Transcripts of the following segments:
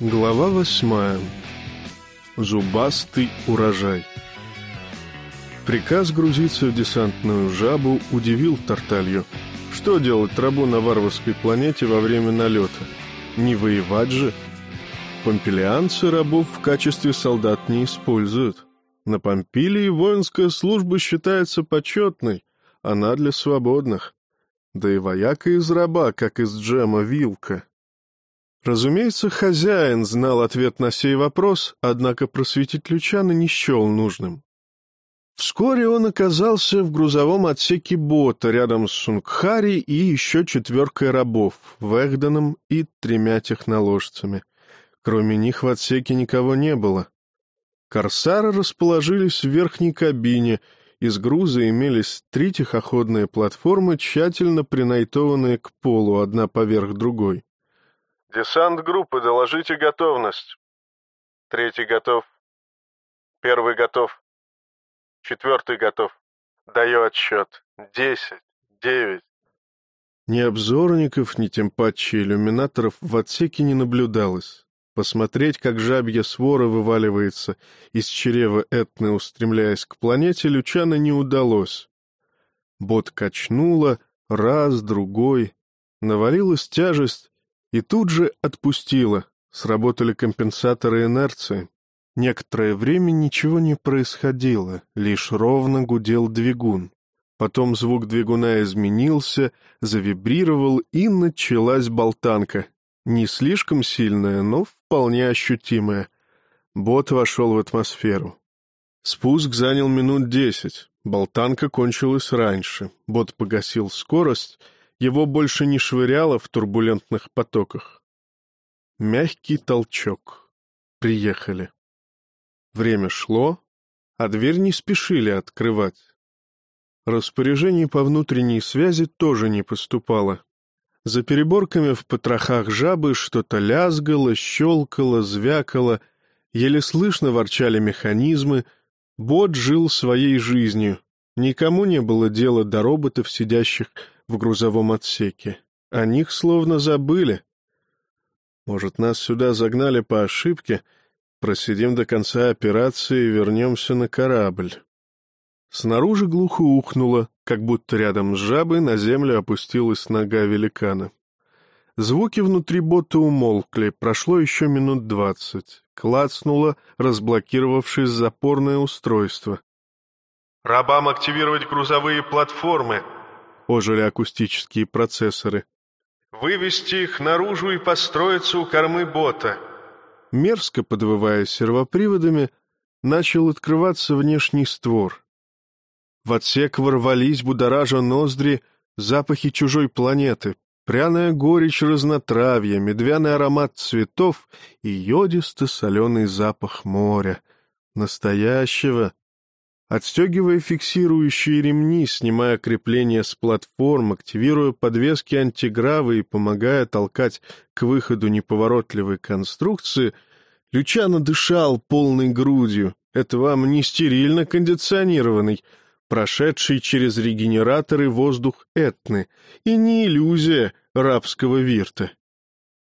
Глава восьмая. Зубастый урожай. Приказ грузиться в десантную жабу удивил Тарталью. Что делать рабу на варварской планете во время налета? Не воевать же? Помпелианцы рабов в качестве солдат не используют. На Помпилии воинская служба считается почетной, она для свободных. Да и вояка из раба, как из джема вилка. Разумеется, хозяин знал ответ на сей вопрос, однако просветить Лючана не счел нужным. Вскоре он оказался в грузовом отсеке бота рядом с Сунгхари и еще четверкой рабов, Вэгденом и тремя техноложцами. Кроме них в отсеке никого не было. Корсары расположились в верхней кабине, из груза имелись три тихоходные платформы, тщательно принайтованные к полу, одна поверх другой. Десант группы, доложите готовность. Третий готов. Первый готов. Четвертый готов. Даю отсчет. Десять. Девять. Ни обзорников, ни тем паче иллюминаторов в отсеке не наблюдалось. Посмотреть, как жабья свора вываливается из чрева Этны, устремляясь к планете, Лючана не удалось. Бот качнула, раз, другой. Навалилась тяжесть, и тут же отпустила. Сработали компенсаторы инерции. Некоторое время ничего не происходило, лишь ровно гудел двигун. Потом звук двигуна изменился, завибрировал, и началась болтанка. Не слишком сильная, но вполне ощутимая. Бот вошел в атмосферу. Спуск занял минут десять. Болтанка кончилась раньше. Бот погасил скорость — его больше не швыряло в турбулентных потоках. Мягкий толчок. Приехали. Время шло, а дверь не спешили открывать. Распоряжений по внутренней связи тоже не поступало. За переборками в потрохах жабы что-то лязгало, щелкало, звякало, еле слышно ворчали механизмы. Бот жил своей жизнью. Никому не было дела до роботов, сидящих в грузовом отсеке. О них словно забыли. Может, нас сюда загнали по ошибке, просидим до конца операции и вернемся на корабль. Снаружи глухо ухнуло, как будто рядом с жабой на землю опустилась нога великана. Звуки внутри бота умолкли, прошло еще минут двадцать. Клацнуло, разблокировавшись запорное устройство. «Рабам активировать грузовые платформы!» Ожили акустические процессоры. «Вывести их наружу и построиться у кормы бота». Мерзко подвывая сервоприводами, начал открываться внешний створ. В отсек ворвались, будоража ноздри, запахи чужой планеты, пряная горечь разнотравья, медвяный аромат цветов и йодисто-соленый запах моря. Настоящего, Отстегивая фиксирующие ремни, снимая крепления с платформ, активируя подвески антигравы и помогая толкать к выходу неповоротливой конструкции, Лючано дышал полной грудью. Это вам не стерильно кондиционированный, прошедший через регенераторы воздух Этны, и не иллюзия рабского вирта.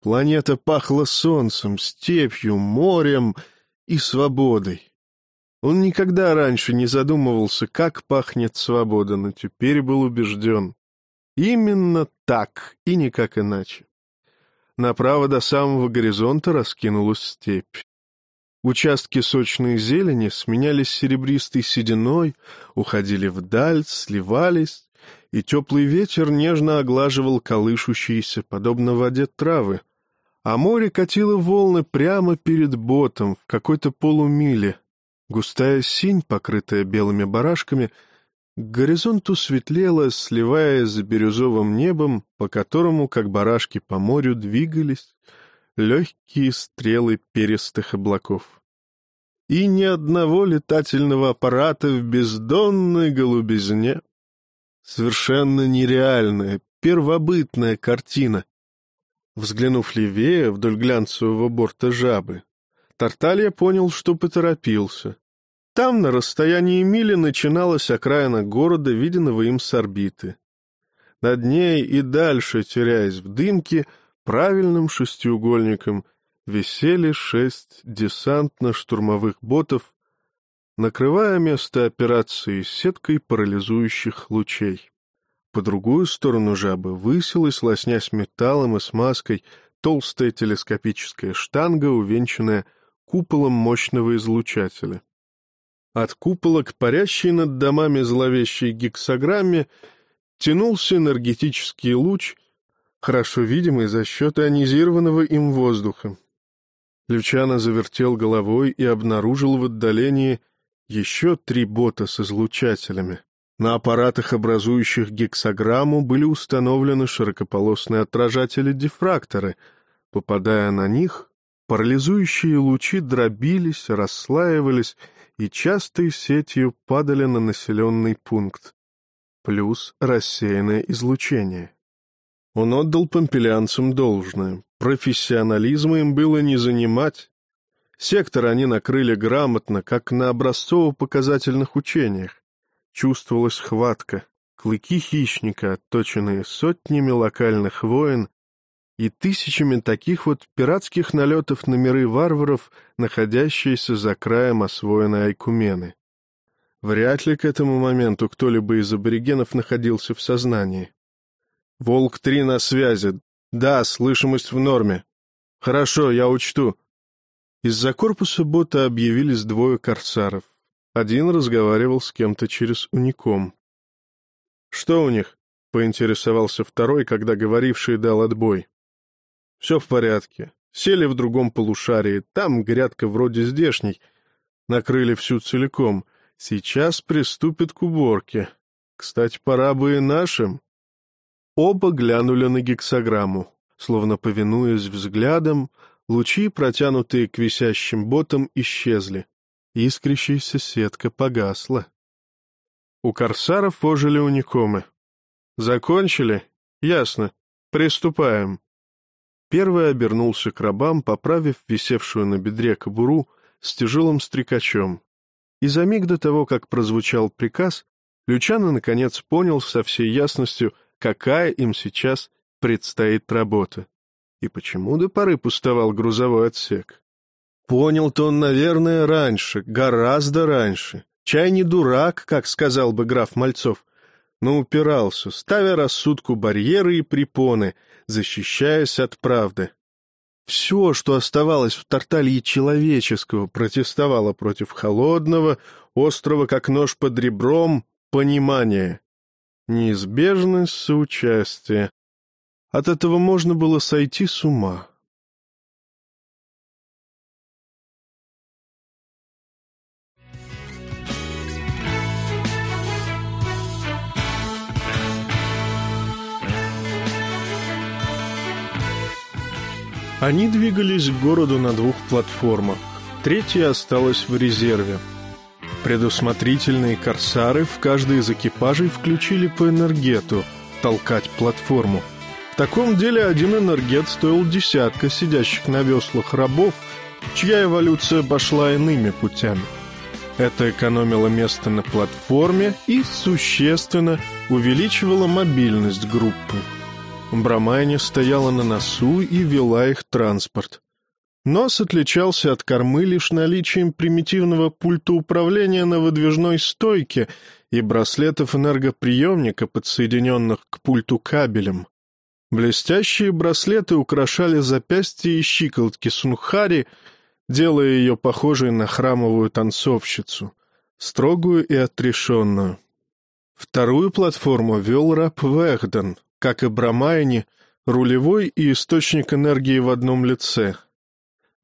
Планета пахла солнцем, степью, морем и свободой. Он никогда раньше не задумывался, как пахнет свобода, но теперь был убежден. Именно так и никак иначе. Направо до самого горизонта раскинулась степь. Участки сочной зелени сменялись серебристой сединой, уходили вдаль, сливались, и теплый ветер нежно оглаживал колышущиеся, подобно воде, травы, а море катило волны прямо перед ботом в какой-то полумиле, Густая синь, покрытая белыми барашками, к горизонту светлела, сливаясь с бирюзовым небом, по которому, как барашки по морю, двигались легкие стрелы перистых облаков. И ни одного летательного аппарата в бездонной голубизне. Совершенно нереальная, первобытная картина. Взглянув левее вдоль глянцевого борта жабы, Тарталья понял, что поторопился. Там, на расстоянии мили, начиналась окраина города, виденного им с орбиты. Над ней и дальше, теряясь в дымке, правильным шестиугольником, висели шесть десантно-штурмовых ботов, накрывая место операции сеткой парализующих лучей. По другую сторону жабы высилась, лоснясь металлом и смазкой, толстая телескопическая штанга, увенчанная куполом мощного излучателя. От купола к парящей над домами зловещей гексограмме тянулся энергетический луч, хорошо видимый за счет ионизированного им воздуха. Лючано завертел головой и обнаружил в отдалении еще три бота с излучателями. На аппаратах, образующих гексограмму, были установлены широкополосные отражатели-дифракторы. Попадая на них, парализующие лучи дробились, расслаивались и частой сетью падали на населенный пункт. Плюс рассеянное излучение. Он отдал помпелянцам должное. Профессионализма им было не занимать. Сектор они накрыли грамотно, как на образцово-показательных учениях. Чувствовалась хватка, клыки хищника, отточенные сотнями локальных войн и тысячами таких вот пиратских налетов на миры варваров, находящиеся за краем освоенной Айкумены. Вряд ли к этому моменту кто-либо из аборигенов находился в сознании. «Волк-3 на связи. Да, слышимость в норме. Хорошо, я учту». Из-за корпуса бота объявились двое корсаров. Один разговаривал с кем-то через уником. «Что у них?» — поинтересовался второй, когда говоривший дал отбой. «Все в порядке. Сели в другом полушарии. Там грядка вроде здешней. Накрыли всю целиком. Сейчас приступят к уборке. Кстати, пора бы и нашим». Оба глянули на гексограмму. Словно повинуясь взглядом, лучи, протянутые к висящим ботам, исчезли. Искрящаяся сетка погасла. У корсаров ожили уникомы. «Закончили? Ясно. Приступаем». Первый обернулся к рабам, поправив висевшую на бедре кобуру с тяжелым стрекачом. И за миг до того, как прозвучал приказ, Лючано наконец понял со всей ясностью, какая им сейчас предстоит работа. И почему до поры пустовал грузовой отсек. Понял-то он, наверное, раньше, гораздо раньше. Чай не дурак, как сказал бы граф Мальцов, но упирался, ставя рассудку барьеры и препоны, защищаясь от правды. Все, что оставалось в Тарталье человеческого, протестовало против холодного, острого, как нож под ребром, понимания. Неизбежность соучастия. От этого можно было сойти с ума. Они двигались к городу на двух платформах. Третья осталась в резерве. Предусмотрительные корсары в каждый из экипажей включили по энергету толкать платформу. В таком деле один энергет стоил десятка сидящих на веслах рабов, чья эволюция пошла иными путями. Это экономило место на платформе и существенно увеличивало мобильность группы. Брамайне стояла на носу и вела их транспорт. Нос отличался от кормы лишь наличием примитивного пульта управления на выдвижной стойке и браслетов энергоприемника, подсоединенных к пульту кабелем. Блестящие браслеты украшали запястья и щиколотки Сунхари, делая ее похожей на храмовую танцовщицу, строгую и отрешенную. Вторую платформу вел раб Вэхден, как и Брамайни, рулевой и источник энергии в одном лице.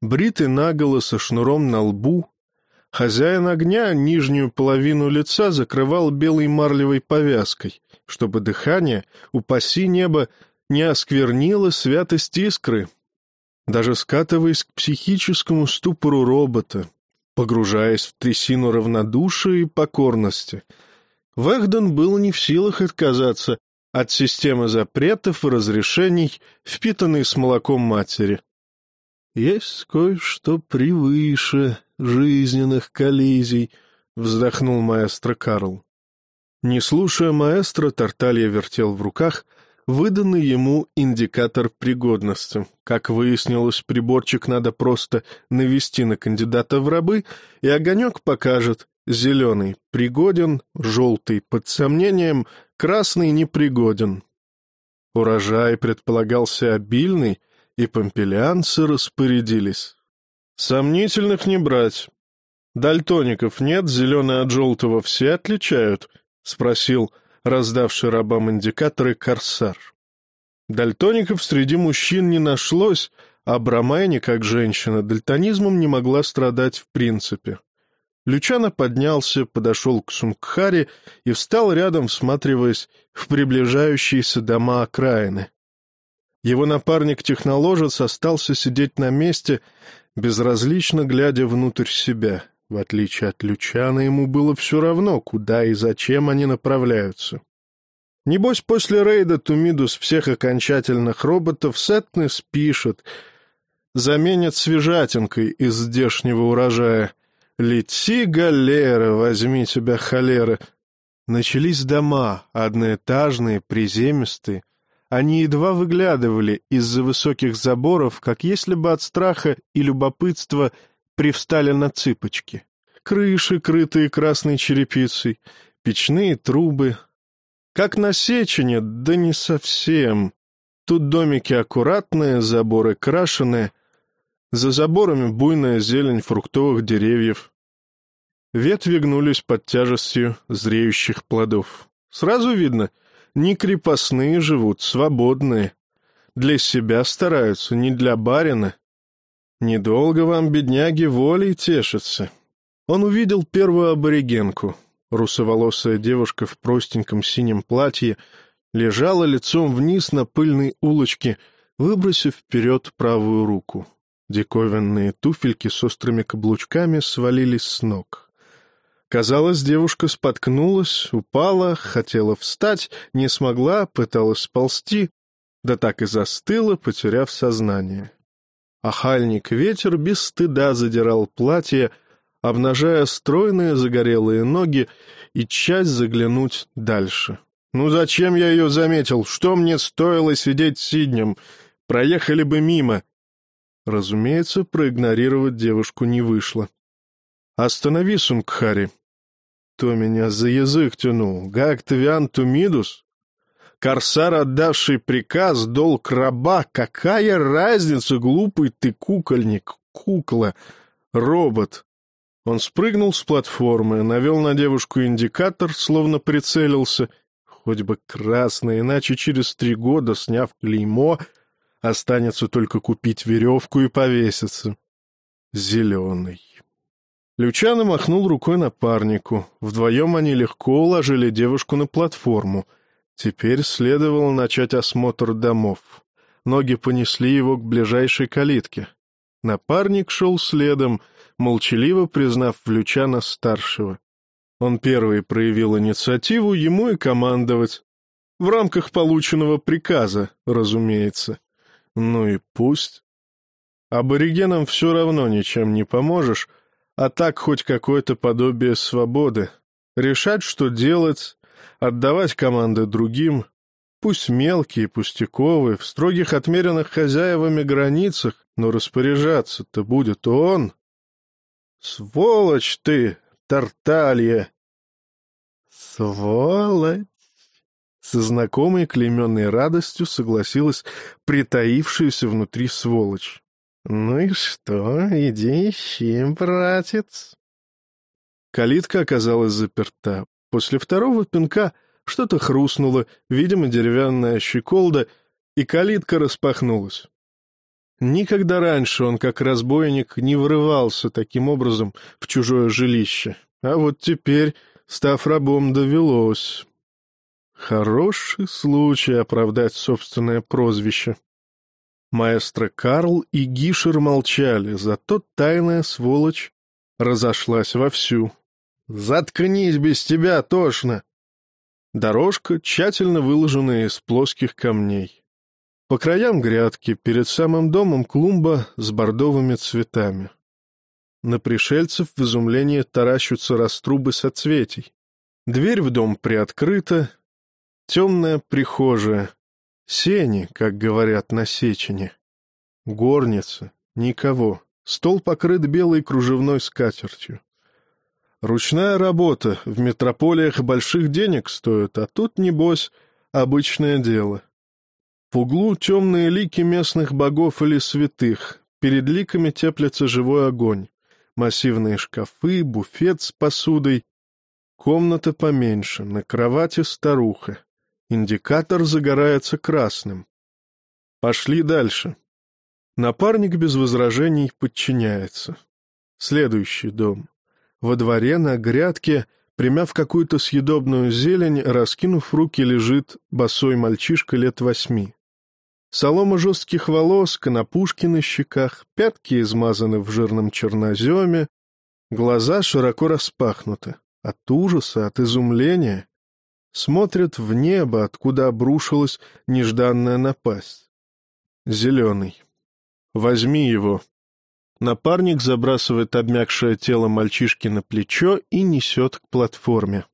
Бритый наголо со шнуром на лбу, хозяин огня нижнюю половину лица закрывал белой марлевой повязкой, чтобы дыхание, упаси небо, не осквернило святость искры, даже скатываясь к психическому ступору робота, погружаясь в трясину равнодушия и покорности. Вэхден был не в силах отказаться от системы запретов и разрешений, впитанной с молоком матери. «Есть кое-что превыше жизненных коллизий», — вздохнул маэстро Карл. Не слушая маэстро, Тарталья вертел в руках выданный ему индикатор пригодности. Как выяснилось, приборчик надо просто навести на кандидата в рабы, и огонек покажет зеленый — пригоден, желтый — под сомнением, красный — непригоден. Урожай предполагался обильный, и помпелианцы распорядились. Сомнительных не брать. Дальтоников нет, зеленый от желтого все отличают, — спросил раздавший рабам индикаторы корсар. Дальтоников среди мужчин не нашлось, а Брамайни, как женщина, дальтонизмом не могла страдать в принципе. Лючано поднялся, подошел к Сунгхаре и встал рядом, всматриваясь в приближающиеся дома окраины. Его напарник-техноложец остался сидеть на месте, безразлично глядя внутрь себя. В отличие от Лючана, ему было все равно, куда и зачем они направляются. Небось, после рейда Тумидус всех окончательных роботов Сетнес пишет, заменят свежатинкой из здешнего урожая. «Лети, галера, возьми тебя холера!» Начались дома, одноэтажные, приземистые. Они едва выглядывали из-за высоких заборов, как если бы от страха и любопытства — привстали на цыпочки. Крыши, крытые красной черепицей, печные трубы. Как на Сечине, да не совсем. Тут домики аккуратные, заборы крашеные. За заборами буйная зелень фруктовых деревьев. Ветви гнулись под тяжестью зреющих плодов. Сразу видно, не крепостные живут, свободные. Для себя стараются, не для барина. Недолго вам, бедняги, волей тешится. Он увидел первую аборигенку. Русоволосая девушка в простеньком синем платье лежала лицом вниз на пыльной улочке, выбросив вперед правую руку. Диковинные туфельки с острыми каблучками свалились с ног. Казалось, девушка споткнулась, упала, хотела встать, не смогла, пыталась сползти, да так и застыла, потеряв сознание. Ахальник ветер без стыда задирал платье, обнажая стройные загорелые ноги и часть заглянуть дальше. «Ну зачем я ее заметил? Что мне стоило сидеть сиднем? Проехали бы мимо!» Разумеется, проигнорировать девушку не вышло. «Останови, Сунгхари!» «Кто меня за язык тянул? Гак Твиан Тумидус?» Корсар, отдавший приказ, долг раба. Какая разница, глупый ты кукольник, кукла, робот? Он спрыгнул с платформы, навел на девушку индикатор, словно прицелился. Хоть бы красный, иначе через три года, сняв клеймо, останется только купить веревку и повеситься. Зеленый. Лючано махнул рукой напарнику. Вдвоем они легко уложили девушку на платформу — Теперь следовало начать осмотр домов. Ноги понесли его к ближайшей калитке. Напарник шел следом, молчаливо признав Влючана старшего. Он первый проявил инициативу, ему и командовать. В рамках полученного приказа, разумеется. Ну и пусть. Аборигенам все равно ничем не поможешь, а так хоть какое-то подобие свободы. Решать, что делать, отдавать команды другим, пусть мелкие, пустяковые, в строгих отмеренных хозяевами границах, но распоряжаться-то будет он. Сволочь ты, Тарталья! Сволочь! Со знакомой клейменной радостью согласилась притаившаяся внутри сволочь. «Ну и что? Иди ищи, братец!» Калитка оказалась заперта. После второго пинка что-то хрустнуло, видимо, деревянная щеколда, и калитка распахнулась. Никогда раньше он, как разбойник, не врывался таким образом в чужое жилище. А вот теперь, став рабом, довелось. Хороший случай оправдать собственное прозвище. Маэстро Карл и Гишер молчали, зато тайная сволочь разошлась вовсю. «Заткнись без тебя, тошно!» Дорожка, тщательно выложенная из плоских камней. По краям грядки, перед самым домом клумба с бордовыми цветами. На пришельцев в изумлении таращутся раструбы соцветий. Дверь в дом приоткрыта, темная прихожая. Сени, как говорят на Сечине. Горница. Никого. Стол покрыт белой кружевной скатертью. Ручная работа в метрополиях больших денег стоит, а тут, небось, обычное дело. В углу темные лики местных богов или святых, перед ликами теплится живой огонь. Массивные шкафы, буфет с посудой. Комната поменьше, на кровати старуха. Индикатор загорается красным. Пошли дальше. Напарник без возражений подчиняется. Следующий дом. Во дворе на грядке, примяв какую-то съедобную зелень, раскинув руки, лежит босой мальчишка лет восьми. Солома жестких волос, конопушки на щеках, пятки измазаны в жирном черноземе, глаза широко распахнуты. От ужаса, от изумления. Смотрят в небо, откуда обрушилась нежданная напасть. Зеленый. «Возьми его», Напарник забрасывает обмякшее тело мальчишки на плечо и несет к платформе.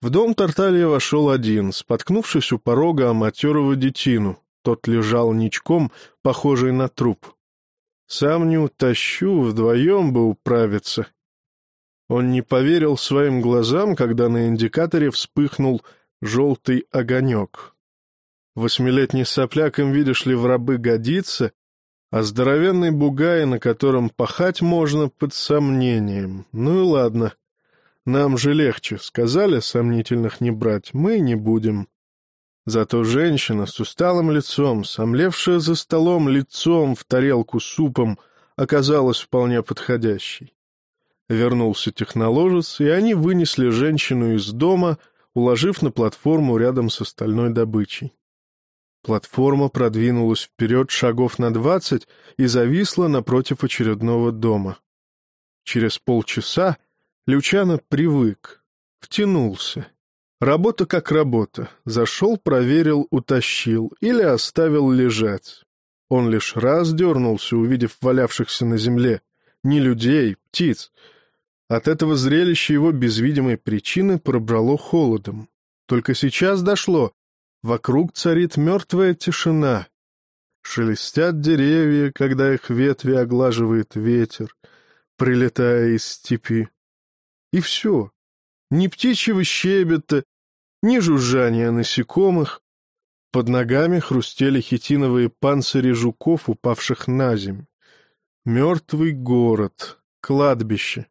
В дом Тарталья вошел один, споткнувшись у порога о матерого детину. Тот лежал ничком, похожий на труп. Сам не утащу, вдвоем бы управиться. Он не поверил своим глазам, когда на индикаторе вспыхнул желтый огонек. Восьмилетний сопляк им, видишь ли, в рабы годится, а здоровенный бугай, на котором пахать можно под сомнением. Ну и ладно. Нам же легче. Сказали сомнительных не брать, мы не будем. Зато женщина с усталым лицом, сомлевшая за столом лицом в тарелку супом, оказалась вполне подходящей. Вернулся техноложец, и они вынесли женщину из дома, уложив на платформу рядом с остальной добычей. Платформа продвинулась вперед шагов на двадцать и зависла напротив очередного дома. Через полчаса Лючано привык, втянулся. Работа как работа. Зашел, проверил, утащил или оставил лежать. Он лишь раз дернулся, увидев валявшихся на земле. Не людей, птиц. От этого зрелища его без видимой причины пробрало холодом. Только сейчас дошло, Вокруг царит мертвая тишина. Шелестят деревья, когда их ветви оглаживает ветер, прилетая из степи. И все. Ни птичьего щебета, ни жужжания насекомых. Под ногами хрустели хитиновые панцири жуков, упавших на земь. Мертвый город, кладбище.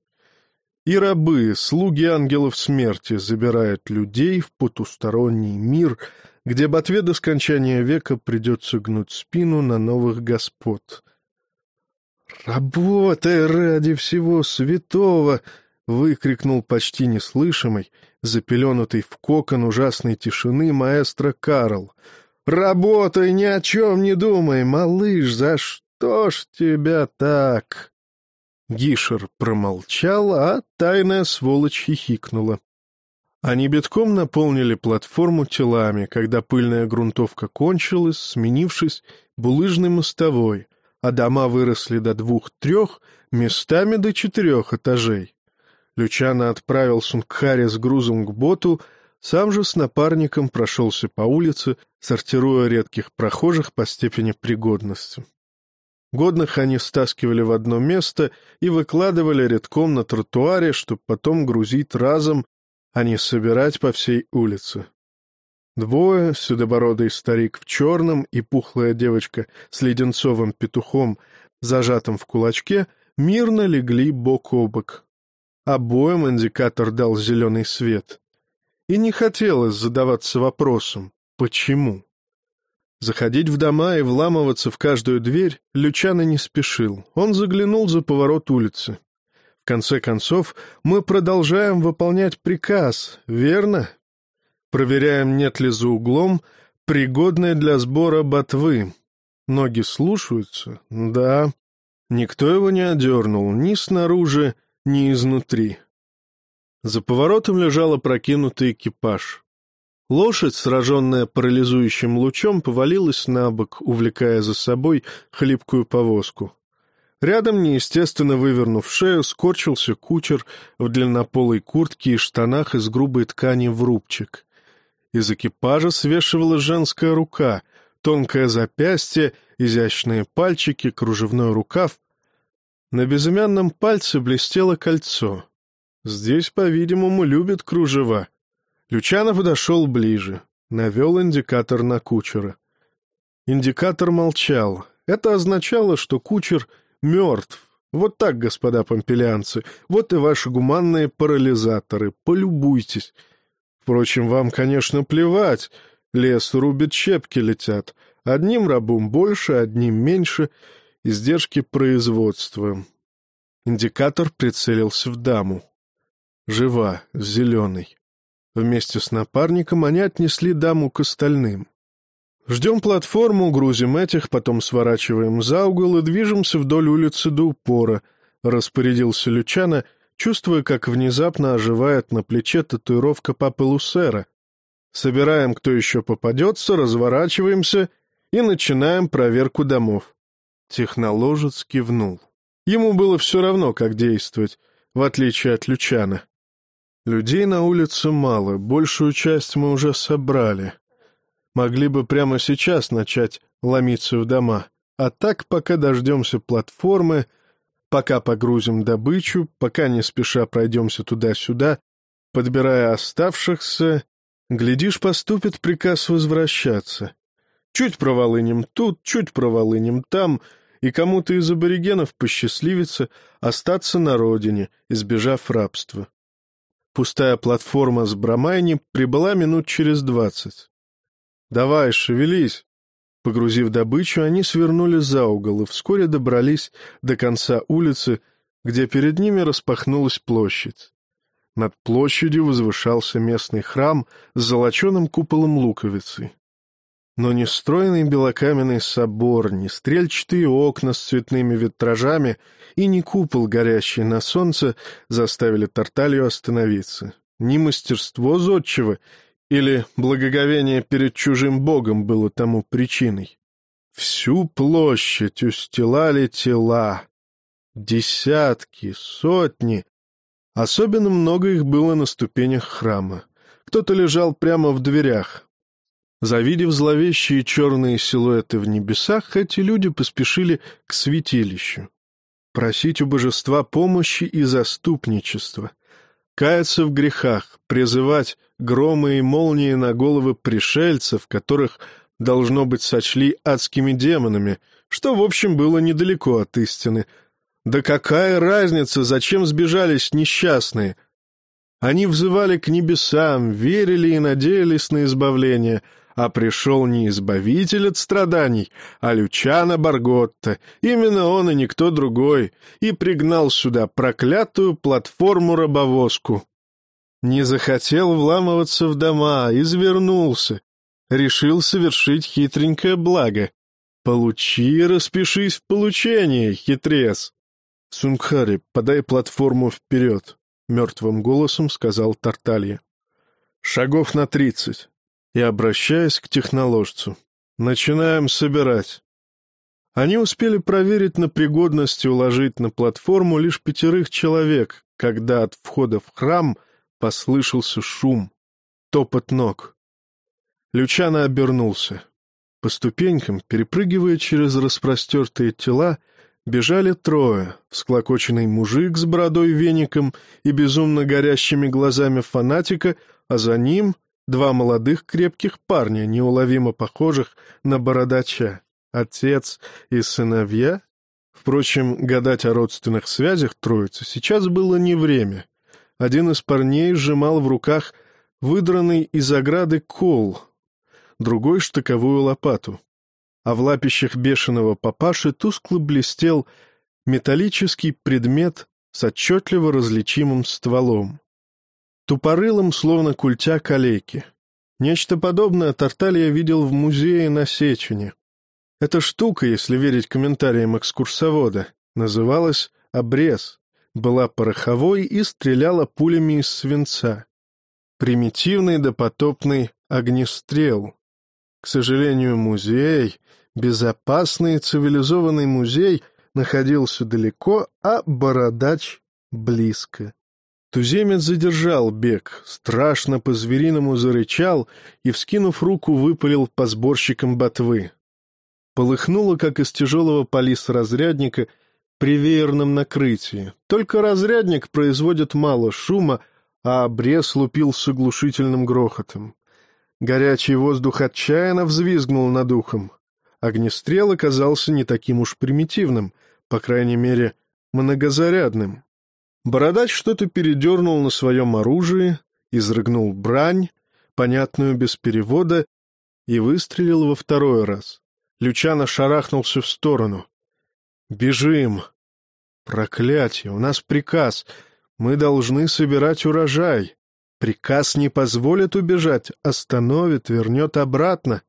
И рабы, слуги ангелов смерти, забирают людей в потусторонний мир — где Ботве до скончания века придется гнуть спину на новых господ. «Работай ради всего святого!» — выкрикнул почти неслышимый, запеленутый в кокон ужасной тишины маэстро Карл. «Работай, ни о чем не думай, малыш, за что ж тебя так?» Гишер промолчал, а тайная сволочь хихикнула. Они битком наполнили платформу телами, когда пыльная грунтовка кончилась, сменившись булыжной мостовой, а дома выросли до двух-трех, местами до четырех этажей. Лючано отправил Сунгхаре с грузом к боту, сам же с напарником прошелся по улице, сортируя редких прохожих по степени пригодности. Годных они стаскивали в одно место и выкладывали редком на тротуаре, чтобы потом грузить разом а не собирать по всей улице. Двое, седобородый старик в черном и пухлая девочка с леденцовым петухом, зажатым в кулачке, мирно легли бок о бок. Обоим индикатор дал зеленый свет. И не хотелось задаваться вопросом «почему?». Заходить в дома и вламываться в каждую дверь Лючано не спешил. Он заглянул за поворот улицы. В конце концов, мы продолжаем выполнять приказ, верно? Проверяем, нет ли за углом пригодной для сбора ботвы. Ноги слушаются? Да. Никто его не одернул ни снаружи, ни изнутри. За поворотом лежал опрокинутый экипаж. Лошадь, сраженная парализующим лучом, повалилась на бок, увлекая за собой хлипкую повозку. Рядом, неестественно вывернув шею, скорчился кучер в длиннополой куртке и штанах из грубой ткани в рубчик. Из экипажа свешивала женская рука, тонкое запястье, изящные пальчики, кружевной рукав. На безымянном пальце блестело кольцо. Здесь, по-видимому, любят кружева. Лючано подошел ближе, навел индикатор на кучера. Индикатор молчал. Это означало, что кучер мертв. Вот так, господа помпелианцы, вот и ваши гуманные парализаторы. Полюбуйтесь. Впрочем, вам, конечно, плевать. Лес рубит, щепки летят. Одним рабом больше, одним меньше. Издержки производства. Индикатор прицелился в даму. Жива, зеленый. Вместе с напарником они отнесли даму к остальным. Ждем платформу, грузим этих, потом сворачиваем за угол и движемся вдоль улицы до упора, — распорядился Лючана, чувствуя, как внезапно оживает на плече татуировка папы Лусера. Собираем, кто еще попадется, разворачиваемся и начинаем проверку домов. Техноложец кивнул. Ему было все равно, как действовать, в отличие от Лючана. Людей на улице мало, большую часть мы уже собрали. Могли бы прямо сейчас начать ломиться в дома. А так, пока дождемся платформы, пока погрузим добычу, пока не спеша пройдемся туда-сюда, подбирая оставшихся, глядишь, поступит приказ возвращаться. Чуть проволынем тут, чуть проволынем там, и кому-то из аборигенов посчастливится остаться на родине, избежав рабства. Пустая платформа с Брамайни прибыла минут через двадцать. «Давай, шевелись!» Погрузив добычу, они свернули за угол и вскоре добрались до конца улицы, где перед ними распахнулась площадь. Над площадью возвышался местный храм с золоченым куполом луковицы. Но ни стройный белокаменный собор, ни стрельчатые окна с цветными витражами и ни купол, горящий на солнце, заставили Тарталью остановиться. Ни мастерство зодчего, или благоговение перед чужим богом было тому причиной? Всю площадь устилали тела. Десятки, сотни. Особенно много их было на ступенях храма. Кто-то лежал прямо в дверях. Завидев зловещие черные силуэты в небесах, эти люди поспешили к святилищу. Просить у божества помощи и заступничества — каяться в грехах, призывать громы и молнии на головы пришельцев, которых, должно быть, сочли адскими демонами, что, в общем, было недалеко от истины. Да какая разница, зачем сбежались несчастные? Они взывали к небесам, верили и надеялись на избавление — а пришел не избавитель от страданий, а Лючано Барготта, именно он и никто другой, и пригнал сюда проклятую платформу-рабовозку. Не захотел вламываться в дома, извернулся, решил совершить хитренькое благо. Получи, распишись в получении, хитрец. Сунгхари, подай платформу вперед, — мертвым голосом сказал Тарталья. Шагов на тридцать и обращаясь к техноложцу. «Начинаем собирать». Они успели проверить на пригодность и уложить на платформу лишь пятерых человек, когда от входа в храм послышался шум, топот ног. Лючано обернулся. По ступенькам, перепрыгивая через распростертые тела, бежали трое, всклокоченный мужик с бородой-веником и безумно горящими глазами фанатика, а за ним Два молодых крепких парня, неуловимо похожих на бородача. Отец и сыновья? Впрочем, гадать о родственных связях троицы сейчас было не время. Один из парней сжимал в руках выдранный из ограды кол, другой — штыковую лопату. А в лапищах бешеного папаши тускло блестел металлический предмет с отчетливо различимым стволом тупорылым, словно культя калеки. Нечто подобное Тарталья видел в музее на Сечине. Эта штука, если верить комментариям экскурсовода, называлась «обрез», была пороховой и стреляла пулями из свинца. Примитивный допотопный огнестрел. К сожалению, музей, безопасный цивилизованный музей, находился далеко, а бородач близко. Туземец задержал бег, страшно по-звериному зарычал и, вскинув руку, выпалил по сборщикам ботвы. Полыхнуло, как из тяжелого полис-разрядника при веерном накрытии. Только разрядник производит мало шума, а обрез лупил с оглушительным грохотом. Горячий воздух отчаянно взвизгнул над ухом. Огнестрел оказался не таким уж примитивным, по крайней мере, многозарядным. Бородач что-то передернул на своем оружии, изрыгнул брань, понятную без перевода, и выстрелил во второй раз. Лючано шарахнулся в сторону. «Бежим!» «Проклятие! У нас приказ! Мы должны собирать урожай! Приказ не позволит убежать, остановит, вернет обратно!»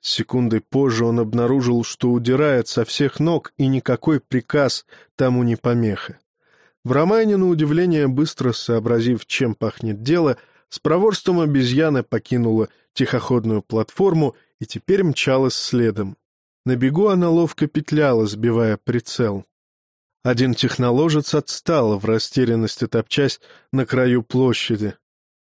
Секундой позже он обнаружил, что удирает со всех ног, и никакой приказ тому не помеха. В романе, на удивление, быстро сообразив, чем пахнет дело, с проворством обезьяна покинула тихоходную платформу и теперь мчалась следом. На бегу она ловко петляла, сбивая прицел. Один техноложец отстал, в растерянности топчась на краю площади.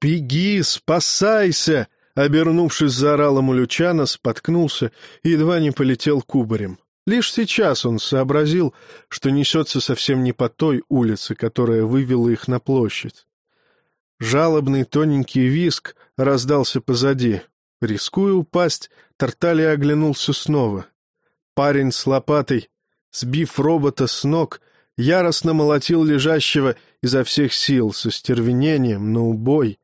«Беги, спасайся!» Обернувшись, заорал ему Лючана, споткнулся и едва не полетел кубарем. Лишь сейчас он сообразил, что несется совсем не по той улице, которая вывела их на площадь. Жалобный тоненький виск раздался позади. Рискуя упасть, Тарталия оглянулся снова. Парень с лопатой, сбив робота с ног, яростно молотил лежащего изо всех сил, со стервенением, на убой.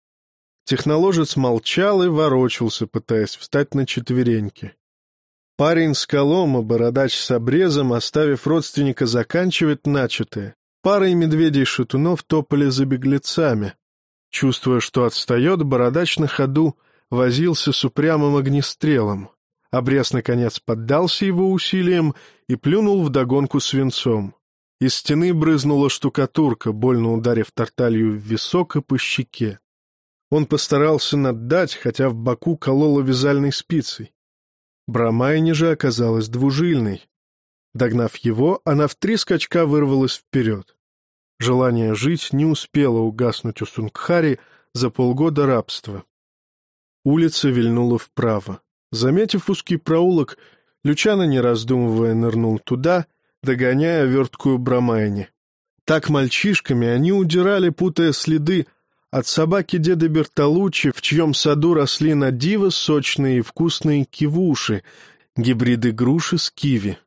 Техноложец молчал и ворочался, пытаясь встать на четвереньки. Парень с колома, бородач с обрезом, оставив родственника заканчивать начатое, парой медведей-шатунов топали за беглецами. Чувствуя, что отстает, бородач на ходу возился с упрямым огнестрелом. Обрез, наконец, поддался его усилиям и плюнул вдогонку свинцом. Из стены брызнула штукатурка, больно ударив тарталью в висок и по щеке. Он постарался наддать, хотя в боку колола вязальной спицей. Брамайни же оказалась двужильной. Догнав его, она в три скачка вырвалась вперед. Желание жить не успело угаснуть у Сунгхари за полгода рабства. Улица вильнула вправо. Заметив узкий проулок, Лючана, не раздумывая, нырнул туда, догоняя верткую Брамайни. Так мальчишками они удирали, путая следы, от собаки деда Бертолуччи, в чьем саду росли на диво сочные и вкусные кивуши, гибриды груши с киви.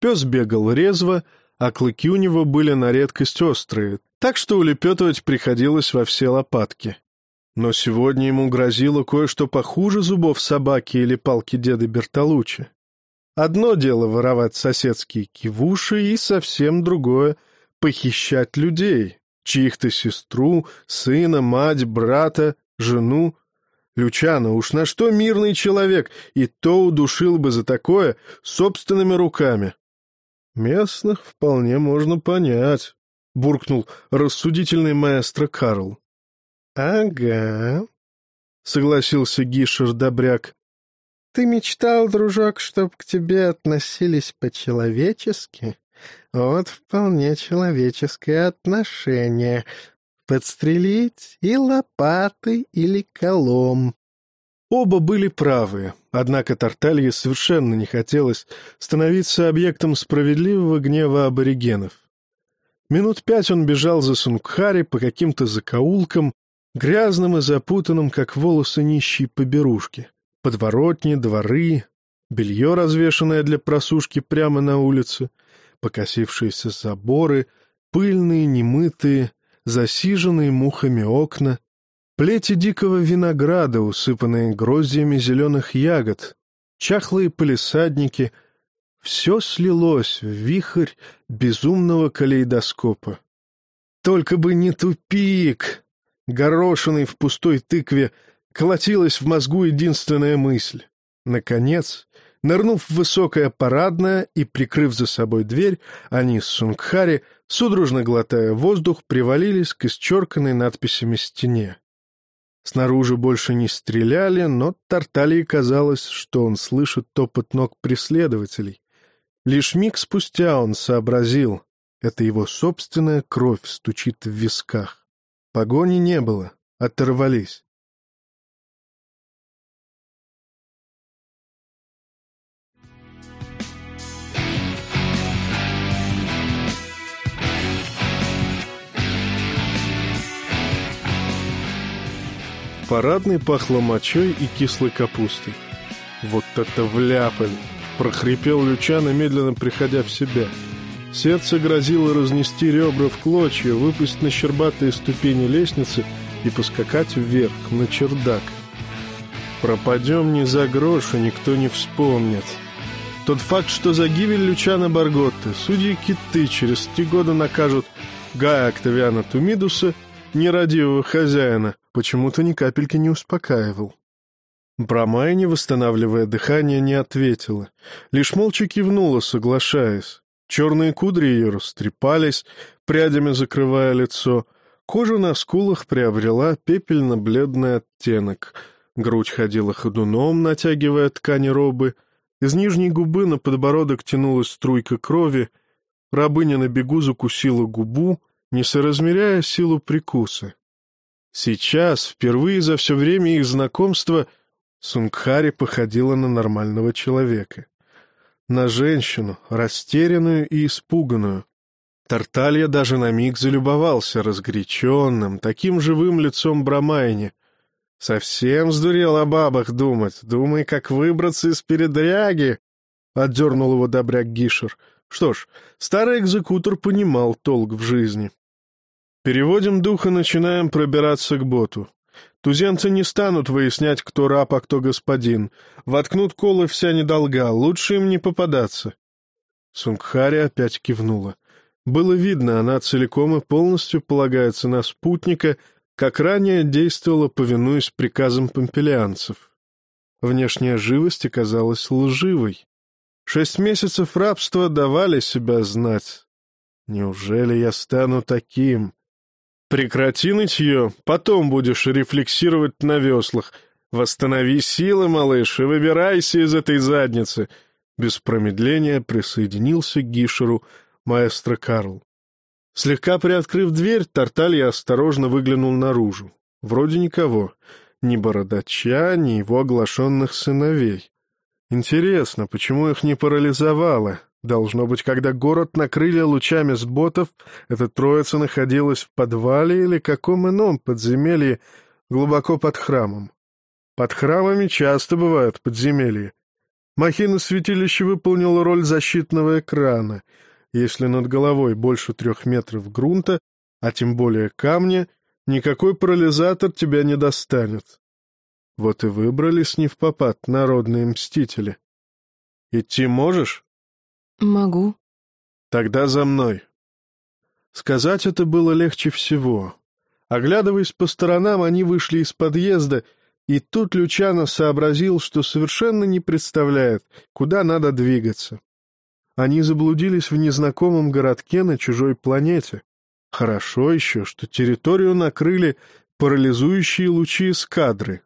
Пес бегал резво, а клыки у него были на редкость острые, так что улепетывать приходилось во все лопатки. Но сегодня ему грозило кое-что похуже зубов собаки или палки деда Бертолуччи. Одно дело воровать соседские кивуши, и совсем другое — похищать людей, чьих-то сестру, сына, мать, брата, жену. Лючана, уж на что мирный человек, и то удушил бы за такое собственными руками. Местных вполне можно понять, — буркнул рассудительный маэстро Карл. — Ага, — согласился Гишер Добряк. — Ты мечтал, дружок, чтоб к тебе относились по-человечески? Вот вполне человеческое отношение. Подстрелить и лопатой, или колом. Оба были правы, однако Тарталье совершенно не хотелось становиться объектом справедливого гнева аборигенов. Минут пять он бежал за Сунгхари по каким-то закоулкам, грязным и запутанным, как волосы нищей поберушки. Подворотни, дворы, белье, развешанное для просушки прямо на улице, покосившиеся заборы, пыльные, немытые, засиженные мухами окна, плети дикого винограда, усыпанные гроздьями зеленых ягод, чахлые полисадники — все слилось в вихрь безумного калейдоскопа. Только бы не тупик! Горошиной в пустой тыкве колотилась в мозгу единственная мысль. Наконец, Нырнув в высокое парадное и прикрыв за собой дверь, они с Сунгхари, судорожно глотая воздух, привалились к исчерканной надписями стене. Снаружи больше не стреляли, но Тарталии казалось, что он слышит топот ног преследователей. Лишь миг спустя он сообразил — это его собственная кровь стучит в висках. Погони не было, оторвались. Парадной пахло мочой и кислой капустой. «Вот это вляпали!» — прохрипел Лючано, медленно приходя в себя. Сердце грозило разнести ребра в клочья, выпасть на щербатые ступени лестницы и поскакать вверх, на чердак. Пропадем не за грош, и никто не вспомнит. Тот факт, что за гибель Лючана Барготты судьи Киты через три года накажут Гая Октавиана Тумидуса, нерадивого хозяина, почему-то ни капельки не успокаивал. Брамай, не восстанавливая дыхание, не ответила, лишь молча кивнула, соглашаясь. Черные кудри ее растрепались, прядями закрывая лицо. Кожа на скулах приобрела пепельно-бледный оттенок. Грудь ходила ходуном, натягивая ткани робы. Из нижней губы на подбородок тянулась струйка крови. Рабыня на бегу закусила губу, не соразмеряя силу прикуса. Сейчас, впервые за все время их знакомства, Сунгхари походила на нормального человека. На женщину, растерянную и испуганную. Тарталья даже на миг залюбовался разгоряченным, таким живым лицом Брамайни. «Совсем сдурел о бабах думать. Думай, как выбраться из передряги!» — отдернул его добряк Гишер. Что ж, старый экзекутор понимал толк в жизни. Переводим дух и начинаем пробираться к боту. Туземцы не станут выяснять, кто раб, а кто господин. Воткнут колы вся недолга, лучше им не попадаться. Сунгхари опять кивнула. Было видно, она целиком и полностью полагается на спутника, как ранее действовала, повинуясь приказам помпелианцев. Внешняя живость оказалась лживой. Шесть месяцев рабства давали себя знать. Неужели я стану таким? Прекрати нытье, потом будешь рефлексировать на веслах. Восстанови силы, малыш, и выбирайся из этой задницы. Без промедления присоединился к Гишеру маэстро Карл. Слегка приоткрыв дверь, Тарталья осторожно выглянул наружу. Вроде никого. Ни бородача, ни его оглашенных сыновей. Интересно, почему их не парализовало? Должно быть, когда город накрыли лучами с ботов, эта троица находилась в подвале или каком ином подземелье глубоко под храмом. Под храмами часто бывают подземелья. Махина святилища выполнила роль защитного экрана. Если над головой больше трех метров грунта, а тем более камня, никакой парализатор тебя не достанет. Вот и выбрались не в попад народные мстители. Идти можешь? «Могу». «Тогда за мной». Сказать это было легче всего. Оглядываясь по сторонам, они вышли из подъезда, и тут Лючано сообразил, что совершенно не представляет, куда надо двигаться. Они заблудились в незнакомом городке на чужой планете. Хорошо еще, что территорию накрыли парализующие лучи эскадры.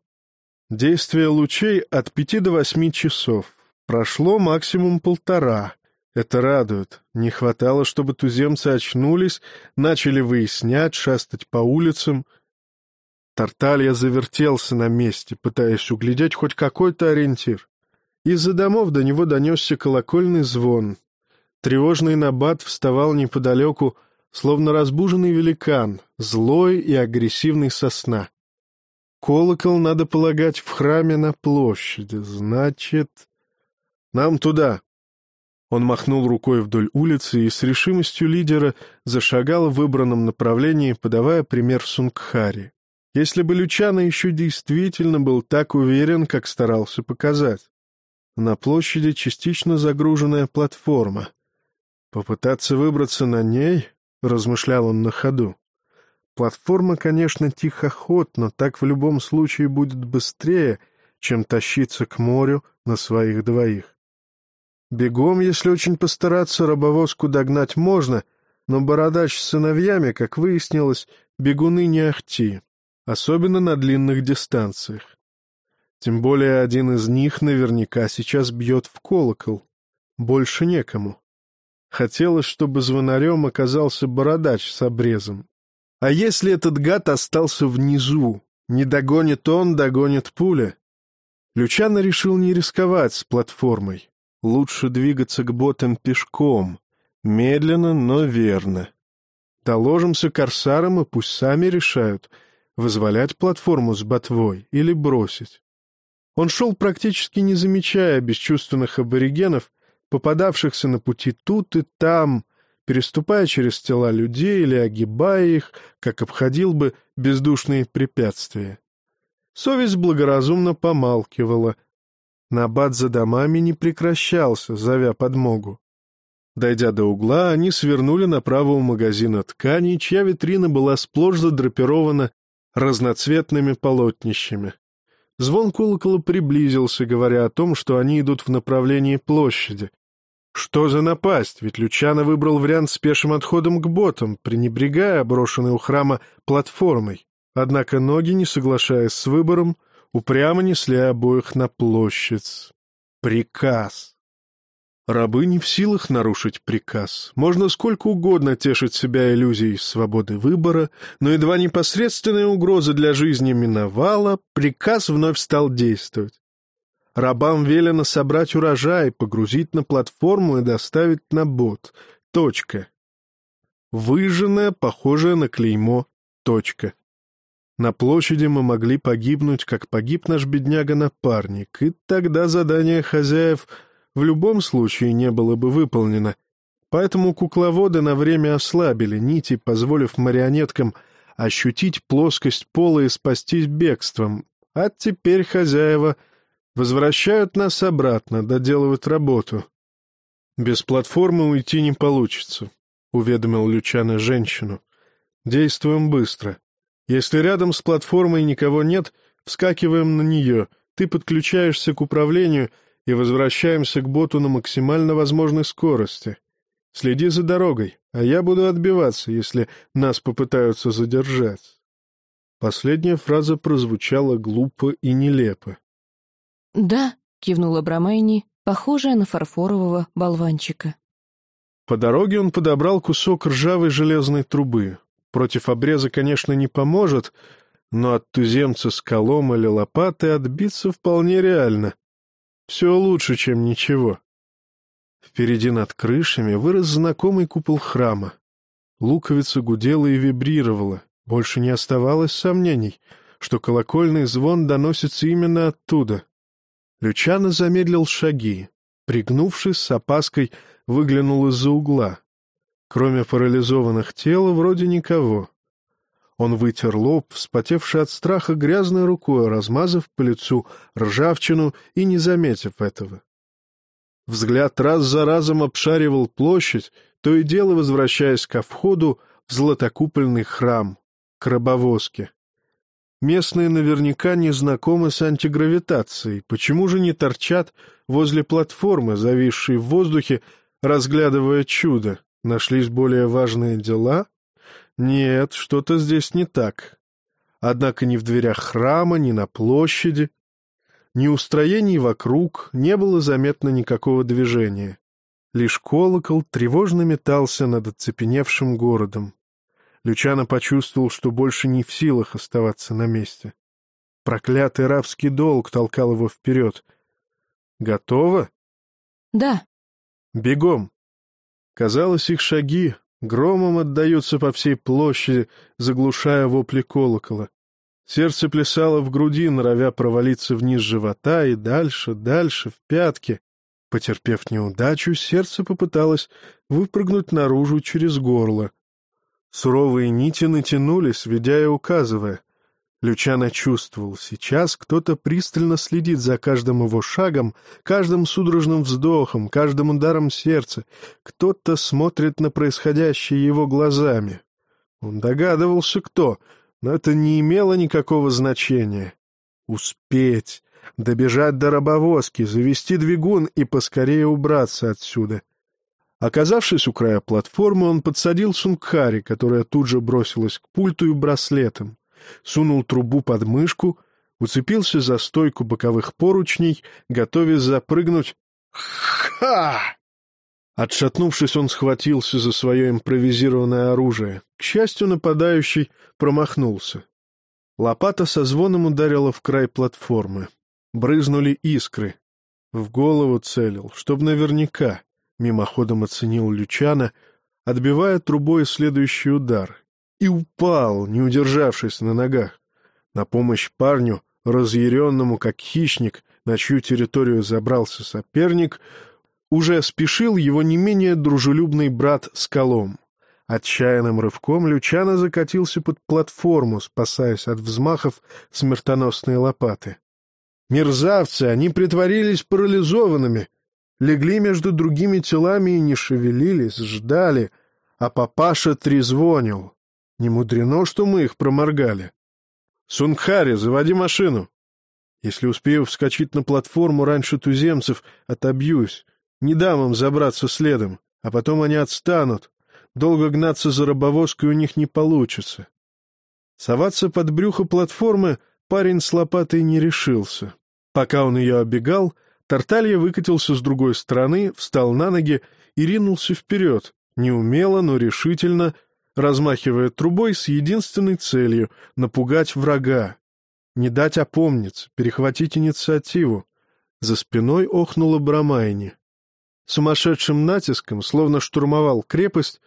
Действие лучей от пяти до восьми часов. Прошло максимум полтора. Это радует. Не хватало, чтобы туземцы очнулись, начали выяснять, шастать по улицам. Тарталья завертелся на месте, пытаясь углядеть хоть какой-то ориентир. Из-за домов до него донесся колокольный звон. Тревожный набат вставал неподалеку, словно разбуженный великан, злой и агрессивный сосна. Колокол, надо полагать, в храме на площади. Значит... «Нам туда!» Он махнул рукой вдоль улицы и с решимостью лидера зашагал в выбранном направлении, подавая пример Сунгхари. Если бы Лючано еще действительно был так уверен, как старался показать. На площади частично загруженная платформа. Попытаться выбраться на ней, размышлял он на ходу. Платформа, конечно, тихоход, но так в любом случае будет быстрее, чем тащиться к морю на своих двоих. Бегом, если очень постараться, рабовозку догнать можно, но бородач с сыновьями, как выяснилось, бегуны не ахти, особенно на длинных дистанциях. Тем более один из них наверняка сейчас бьет в колокол. Больше некому. Хотелось, чтобы звонарем оказался бородач с обрезом. А если этот гад остался внизу? Не догонит он, догонит пуля. Лючано решил не рисковать с платформой. Лучше двигаться к ботам пешком. Медленно, но верно. Доложимся корсарам, и пусть сами решают, вызволять платформу с ботвой или бросить. Он шел практически не замечая бесчувственных аборигенов, попадавшихся на пути тут и там, переступая через тела людей или огибая их, как обходил бы бездушные препятствия. Совесть благоразумно помалкивала. Набат за домами не прекращался, зовя подмогу. Дойдя до угла, они свернули направо у магазина тканей, чья витрина была сплошь задрапирована разноцветными полотнищами. Звон колокола приблизился, говоря о том, что они идут в направлении площади. Что за напасть? Ведь Лючано выбрал вариант с пешим отходом к ботам, пренебрегая брошенной у храма платформой. Однако ноги, не соглашаясь с выбором, упрямо несли обоих на площадь. Приказ. Рабы не в силах нарушить приказ. Можно сколько угодно тешить себя иллюзией свободы выбора, но едва непосредственная угроза для жизни миновала, приказ вновь стал действовать. Рабам велено собрать урожай, погрузить на платформу и доставить на бот. Точка. Выжженная, похожая на клеймо. Точка. На площади мы могли погибнуть, как погиб наш бедняга-напарник, и тогда задание хозяев — в любом случае не было бы выполнено, поэтому кукловоды на время ослабили нити, позволив марионеткам ощутить плоскость пола и спастись бегством, а теперь хозяева возвращают нас обратно, доделывают работу. «Без платформы уйти не получится», — уведомил Лючана женщину. «Действуем быстро. Если рядом с платформой никого нет, вскакиваем на нее, ты подключаешься к управлению — и возвращаемся к боту на максимально возможной скорости. Следи за дорогой, а я буду отбиваться, если нас попытаются задержать». Последняя фраза прозвучала глупо и нелепо. «Да», — кивнула Брамайни, похожая на фарфорового болванчика. По дороге он подобрал кусок ржавой железной трубы. Против обреза, конечно, не поможет, но от туземца с колом или лопатой отбиться вполне реально. Все лучше, чем ничего. Впереди над крышами вырос знакомый купол храма. Луковица гудела и вибрировала. Больше не оставалось сомнений, что колокольный звон доносится именно оттуда. Лючано замедлил шаги. Пригнувшись, с опаской выглянул из-за угла. Кроме парализованных тел, вроде никого. Он вытер лоб, вспотевший от страха грязной рукой, размазав по лицу ржавчину и не заметив этого. Взгляд раз за разом обшаривал площадь, то и дело возвращаясь ко входу в златокупольный храм, к рабовозке. Местные наверняка не знакомы с антигравитацией. Почему же не торчат возле платформы, зависшей в воздухе, разглядывая чудо? Нашлись более важные дела? Нет, что-то здесь не так. Однако ни в дверях храма, ни на площади, ни у строений вокруг не было заметно никакого движения. Лишь колокол тревожно метался над оцепеневшим городом. Лючано почувствовал, что больше не в силах оставаться на месте. Проклятый рабский долг толкал его вперед. «Готово?» «Да». «Бегом!» Казалось, их шаги громом отдаются по всей площади, заглушая вопли колокола. Сердце плясало в груди, норовя провалиться вниз живота и дальше, дальше, в пятки. Потерпев неудачу, сердце попыталось выпрыгнуть наружу через горло. Суровые нити натянулись, ведя и указывая. Лючано чувствовал, сейчас кто-то пристально следит за каждым его шагом, каждым судорожным вздохом, каждым ударом сердца. Кто-то смотрит на происходящее его глазами. Он догадывался, кто, но это не имело никакого значения. Успеть, добежать до рабовозки, завести двигун и поскорее убраться отсюда. Оказавшись у края платформы, он подсадил Сунгхари, которая тут же бросилась к пульту и браслетам сунул трубу под мышку, уцепился за стойку боковых поручней, готовясь запрыгнуть. «Ха!» Отшатнувшись, он схватился за свое импровизированное оружие. К счастью, нападающий промахнулся. Лопата со звоном ударила в край платформы. Брызнули искры. В голову целил, чтоб наверняка, мимоходом оценил Лючана, отбивая трубой следующий удар. И упал, не удержавшись на ногах. На помощь парню, разъяренному как хищник, на чью территорию забрался соперник, уже спешил его не менее дружелюбный брат Скалом. Отчаянным рывком Лючано закатился под платформу, спасаясь от взмахов смертоносной лопаты. Мерзавцы, они притворились парализованными, легли между другими телами и не шевелились, ждали, а папаша трезвонил. Не мудрено, что мы их проморгали. «Сунгхари, заводи машину!» Если успею вскочить на платформу раньше туземцев, отобьюсь. Не дам им забраться следом, а потом они отстанут. Долго гнаться за рабовозкой у них не получится. Соваться под брюхо платформы парень с лопатой не решился. Пока он ее оббегал, Тарталья выкатился с другой стороны, встал на ноги и ринулся вперед, неумело, но решительно, размахивая трубой с единственной целью — напугать врага. Не дать опомниться, перехватить инициативу. За спиной охнула Брамайни. Сумасшедшим натиском, словно штурмовал крепость,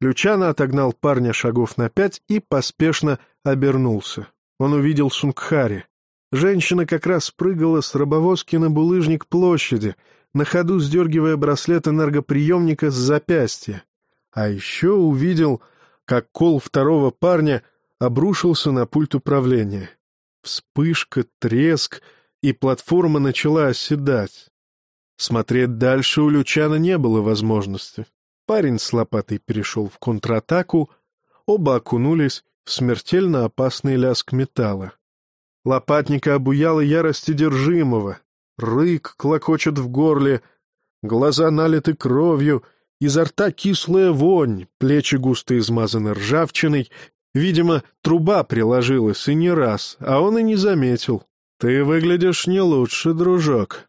Лючано отогнал парня шагов на пять и поспешно обернулся. Он увидел Сунгхари. Женщина как раз прыгала с рабовозки на булыжник площади, на ходу сдергивая браслет энергоприемника с запястья. А еще увидел, как кол второго парня обрушился на пульт управления. Вспышка, треск, и платформа начала оседать. Смотреть дальше у Лючана не было возможности. Парень с лопатой перешел в контратаку, оба окунулись в смертельно опасный лязг металла. Лопатника обуяла ярость одержимого. Рык клокочет в горле, глаза налиты кровью, изо рта кислая вонь, плечи густо измазаны ржавчиной. Видимо, труба приложилась и не раз, а он и не заметил. «Ты выглядишь не лучше, дружок»,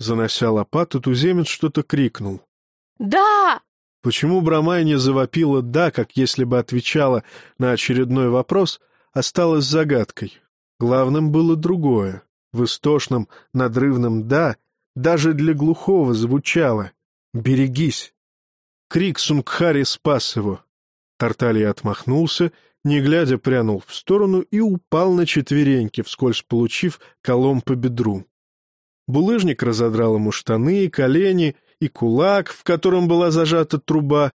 Занося лопату, туземец что-то крикнул. «Да!» Почему Брамай не завопила «да», как если бы отвечала на очередной вопрос, осталось загадкой. Главным было другое. В истошном, надрывном «да» даже для глухого звучало «берегись». Крик Сунгхари спас его. Тарталья отмахнулся, не глядя прянул в сторону и упал на четвереньки, вскользь получив колом по бедру. Булыжник разодрал ему штаны колени, и кулак, в котором была зажата труба.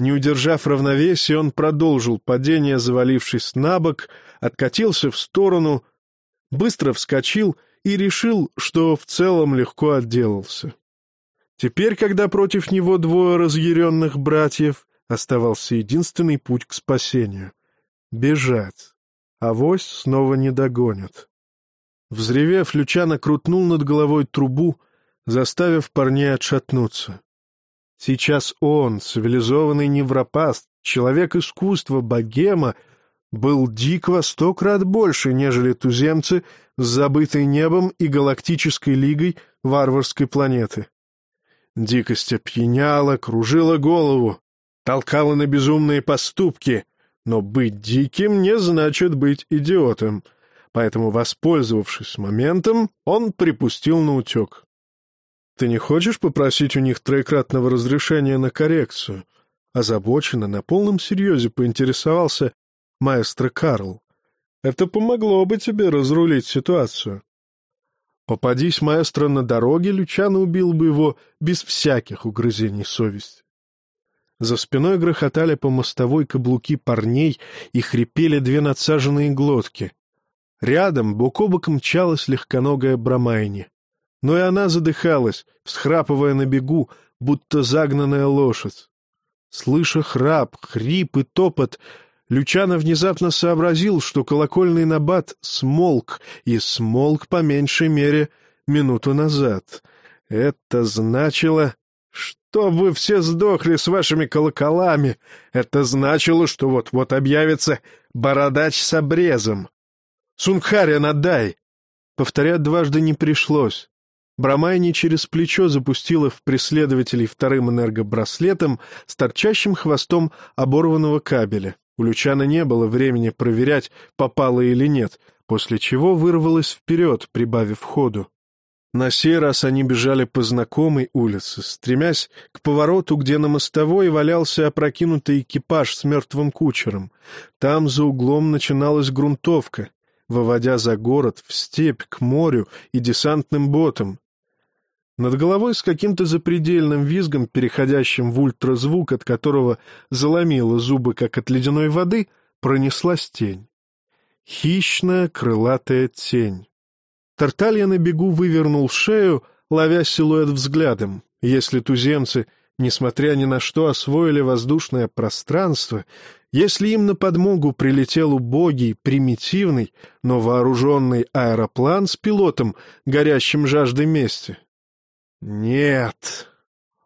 Не удержав равновесия, он продолжил падение, завалившись на бок, откатился в сторону, быстро вскочил и решил, что в целом легко отделался. Теперь, когда против него двое разъяренных братьев, оставался единственный путь к спасению — бежать. Авось снова не догонят. Взревев, Лючано крутнул над головой трубу, заставив парней отшатнуться. Сейчас он, цивилизованный невропаст, человек искусства, богема, был дик во сто крат больше, нежели туземцы с забытой небом и галактической лигой варварской планеты. Дикость опьяняла, кружила голову, толкала на безумные поступки, но быть диким не значит быть идиотом — поэтому, воспользовавшись моментом, он припустил на утек. «Ты не хочешь попросить у них троекратного разрешения на коррекцию?» Озабоченно, на полном серьезе поинтересовался маэстро Карл. «Это помогло бы тебе разрулить ситуацию». Попадись маэстро на дороге, Лючано убил бы его без всяких угрызений совести. За спиной грохотали по мостовой каблуки парней и хрипели две надсаженные глотки. Рядом бок о бок мчалась легконогая Брамайни. Но и она задыхалась, всхрапывая на бегу, будто загнанная лошадь. Слыша храп, хрип и топот, Лючано внезапно сообразил, что колокольный набат смолк, и смолк по меньшей мере минуту назад. Это значило, что вы все сдохли с вашими колоколами. Это значило, что вот-вот объявится бородач с обрезом. Сунгхаря надай!» Повторять дважды не пришлось. Брамайни через плечо запустила в преследователей вторым энергобраслетом с торчащим хвостом оборванного кабеля. У Лючана не было времени проверять, попало или нет, после чего вырвалась вперед, прибавив ходу. На сей раз они бежали по знакомой улице, стремясь к повороту, где на мостовой валялся опрокинутый экипаж с мертвым кучером. Там за углом начиналась грунтовка, выводя за город, в степь, к морю и десантным ботам. Над головой с каким-то запредельным визгом, переходящим в ультразвук, от которого заломило зубы, как от ледяной воды, пронеслась тень. Хищная крылатая тень. Тарталья на бегу вывернул шею, ловя силуэт взглядом. Если туземцы, несмотря ни на что, освоили воздушное пространство, если им на подмогу прилетел убогий, примитивный, но вооруженный аэроплан с пилотом, горящим жаждой мести, нет.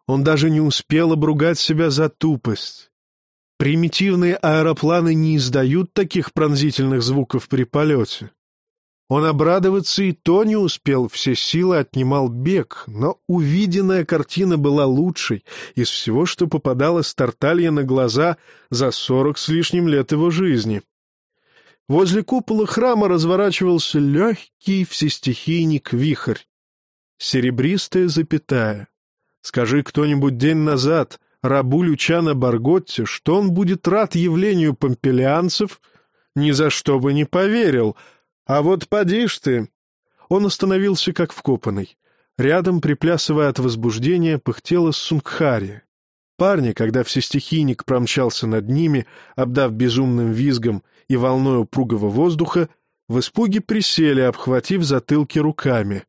Он даже не успел обругать себя за тупость. Примитивные аэропланы не издают таких пронзительных звуков при полете. Он обрадоваться и то не успел, все силы отнимал бег, но увиденная картина была лучшей из всего, что попадалось Тарталье на глаза за сорок с лишним лет его жизни. Возле купола храма разворачивался легкий всестихийник-вихрь серебристая запятая. Скажи кто-нибудь день назад рабу Лючана Барготти, что он будет рад явлению помпелианцев, ни за что бы не поверил. А вот поди ж ты! Он остановился как вкопанный. Рядом, приплясывая от возбуждения, пыхтела Сунгхари. Парни, когда всестихийник промчался над ними, обдав безумным визгом и волной упругого воздуха, в испуге присели, обхватив затылки руками.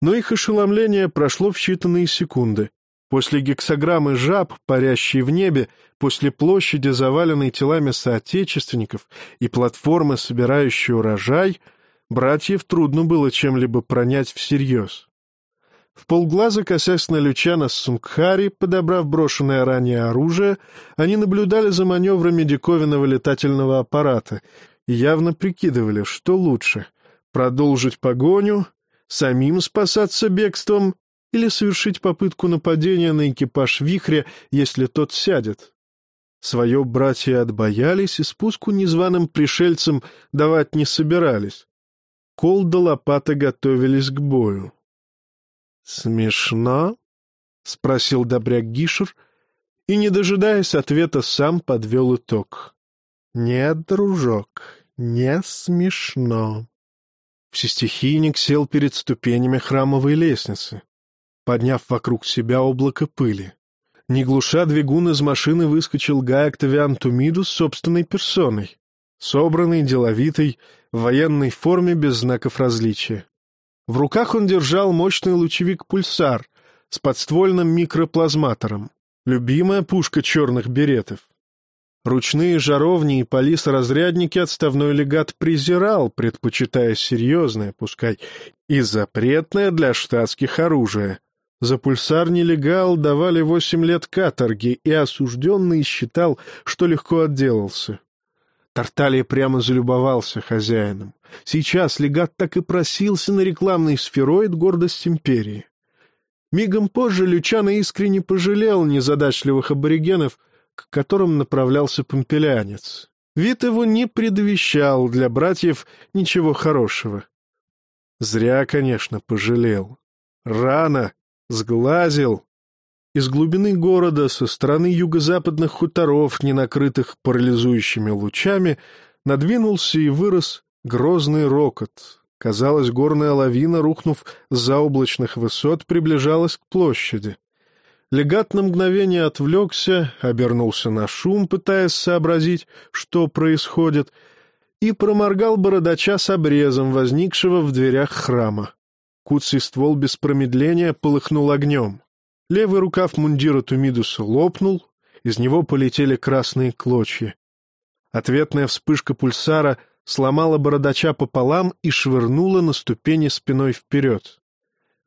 Но их ошеломление прошло в считанные секунды. После гексограммы жаб, парящей в небе, после площади, заваленной телами соотечественников, и платформы, собирающей урожай, братьев трудно было чем-либо пронять всерьез. В полглаза, косясь на Лючана с Сунгхари, подобрав брошенное ранее оружие, они наблюдали за маневрами диковинного летательного аппарата и явно прикидывали, что лучше — продолжить погоню самим спасаться бегством или совершить попытку нападения на экипаж вихря, если тот сядет. Свое братья отбоялись и спуску незваным пришельцам давать не собирались. Кол да лопата готовились к бою. — Смешно? — спросил добряк Гишер, и, не дожидаясь ответа, сам подвел итог. — Нет, дружок, не смешно. Всестихийник сел перед ступенями храмовой лестницы, подняв вокруг себя облако пыли. Не глуша двигун из машины выскочил Гай Октавиан Тумидус собственной персоной, собранный, деловитый, в военной форме без знаков различия. В руках он держал мощный лучевик-пульсар с подствольным микроплазматором, любимая пушка черных беретов. Ручные жаровни и полис-разрядники отставной легат презирал, предпочитая серьезное, пускай и запретное для штатских оружие. За пульсар нелегал давали восемь лет каторги, и осужденный считал, что легко отделался. Тарталия прямо залюбовался хозяином. Сейчас легат так и просился на рекламный сфероид гордость империи. Мигом позже Лючано искренне пожалел незадачливых аборигенов — к которым направлялся помпелянец. Вид его не предвещал для братьев ничего хорошего. Зря, конечно, пожалел. Рано, сглазил. Из глубины города, со стороны юго-западных хуторов, не накрытых парализующими лучами, надвинулся и вырос грозный рокот. Казалось, горная лавина, рухнув с заоблачных высот, приближалась к площади. Легат на мгновение отвлекся, обернулся на шум, пытаясь сообразить, что происходит, и проморгал бородача с обрезом, возникшего в дверях храма. Куцый ствол без промедления полыхнул огнем. Левый рукав мундира Тумидуса лопнул, из него полетели красные клочья. Ответная вспышка пульсара сломала бородача пополам и швырнула на ступени спиной вперед.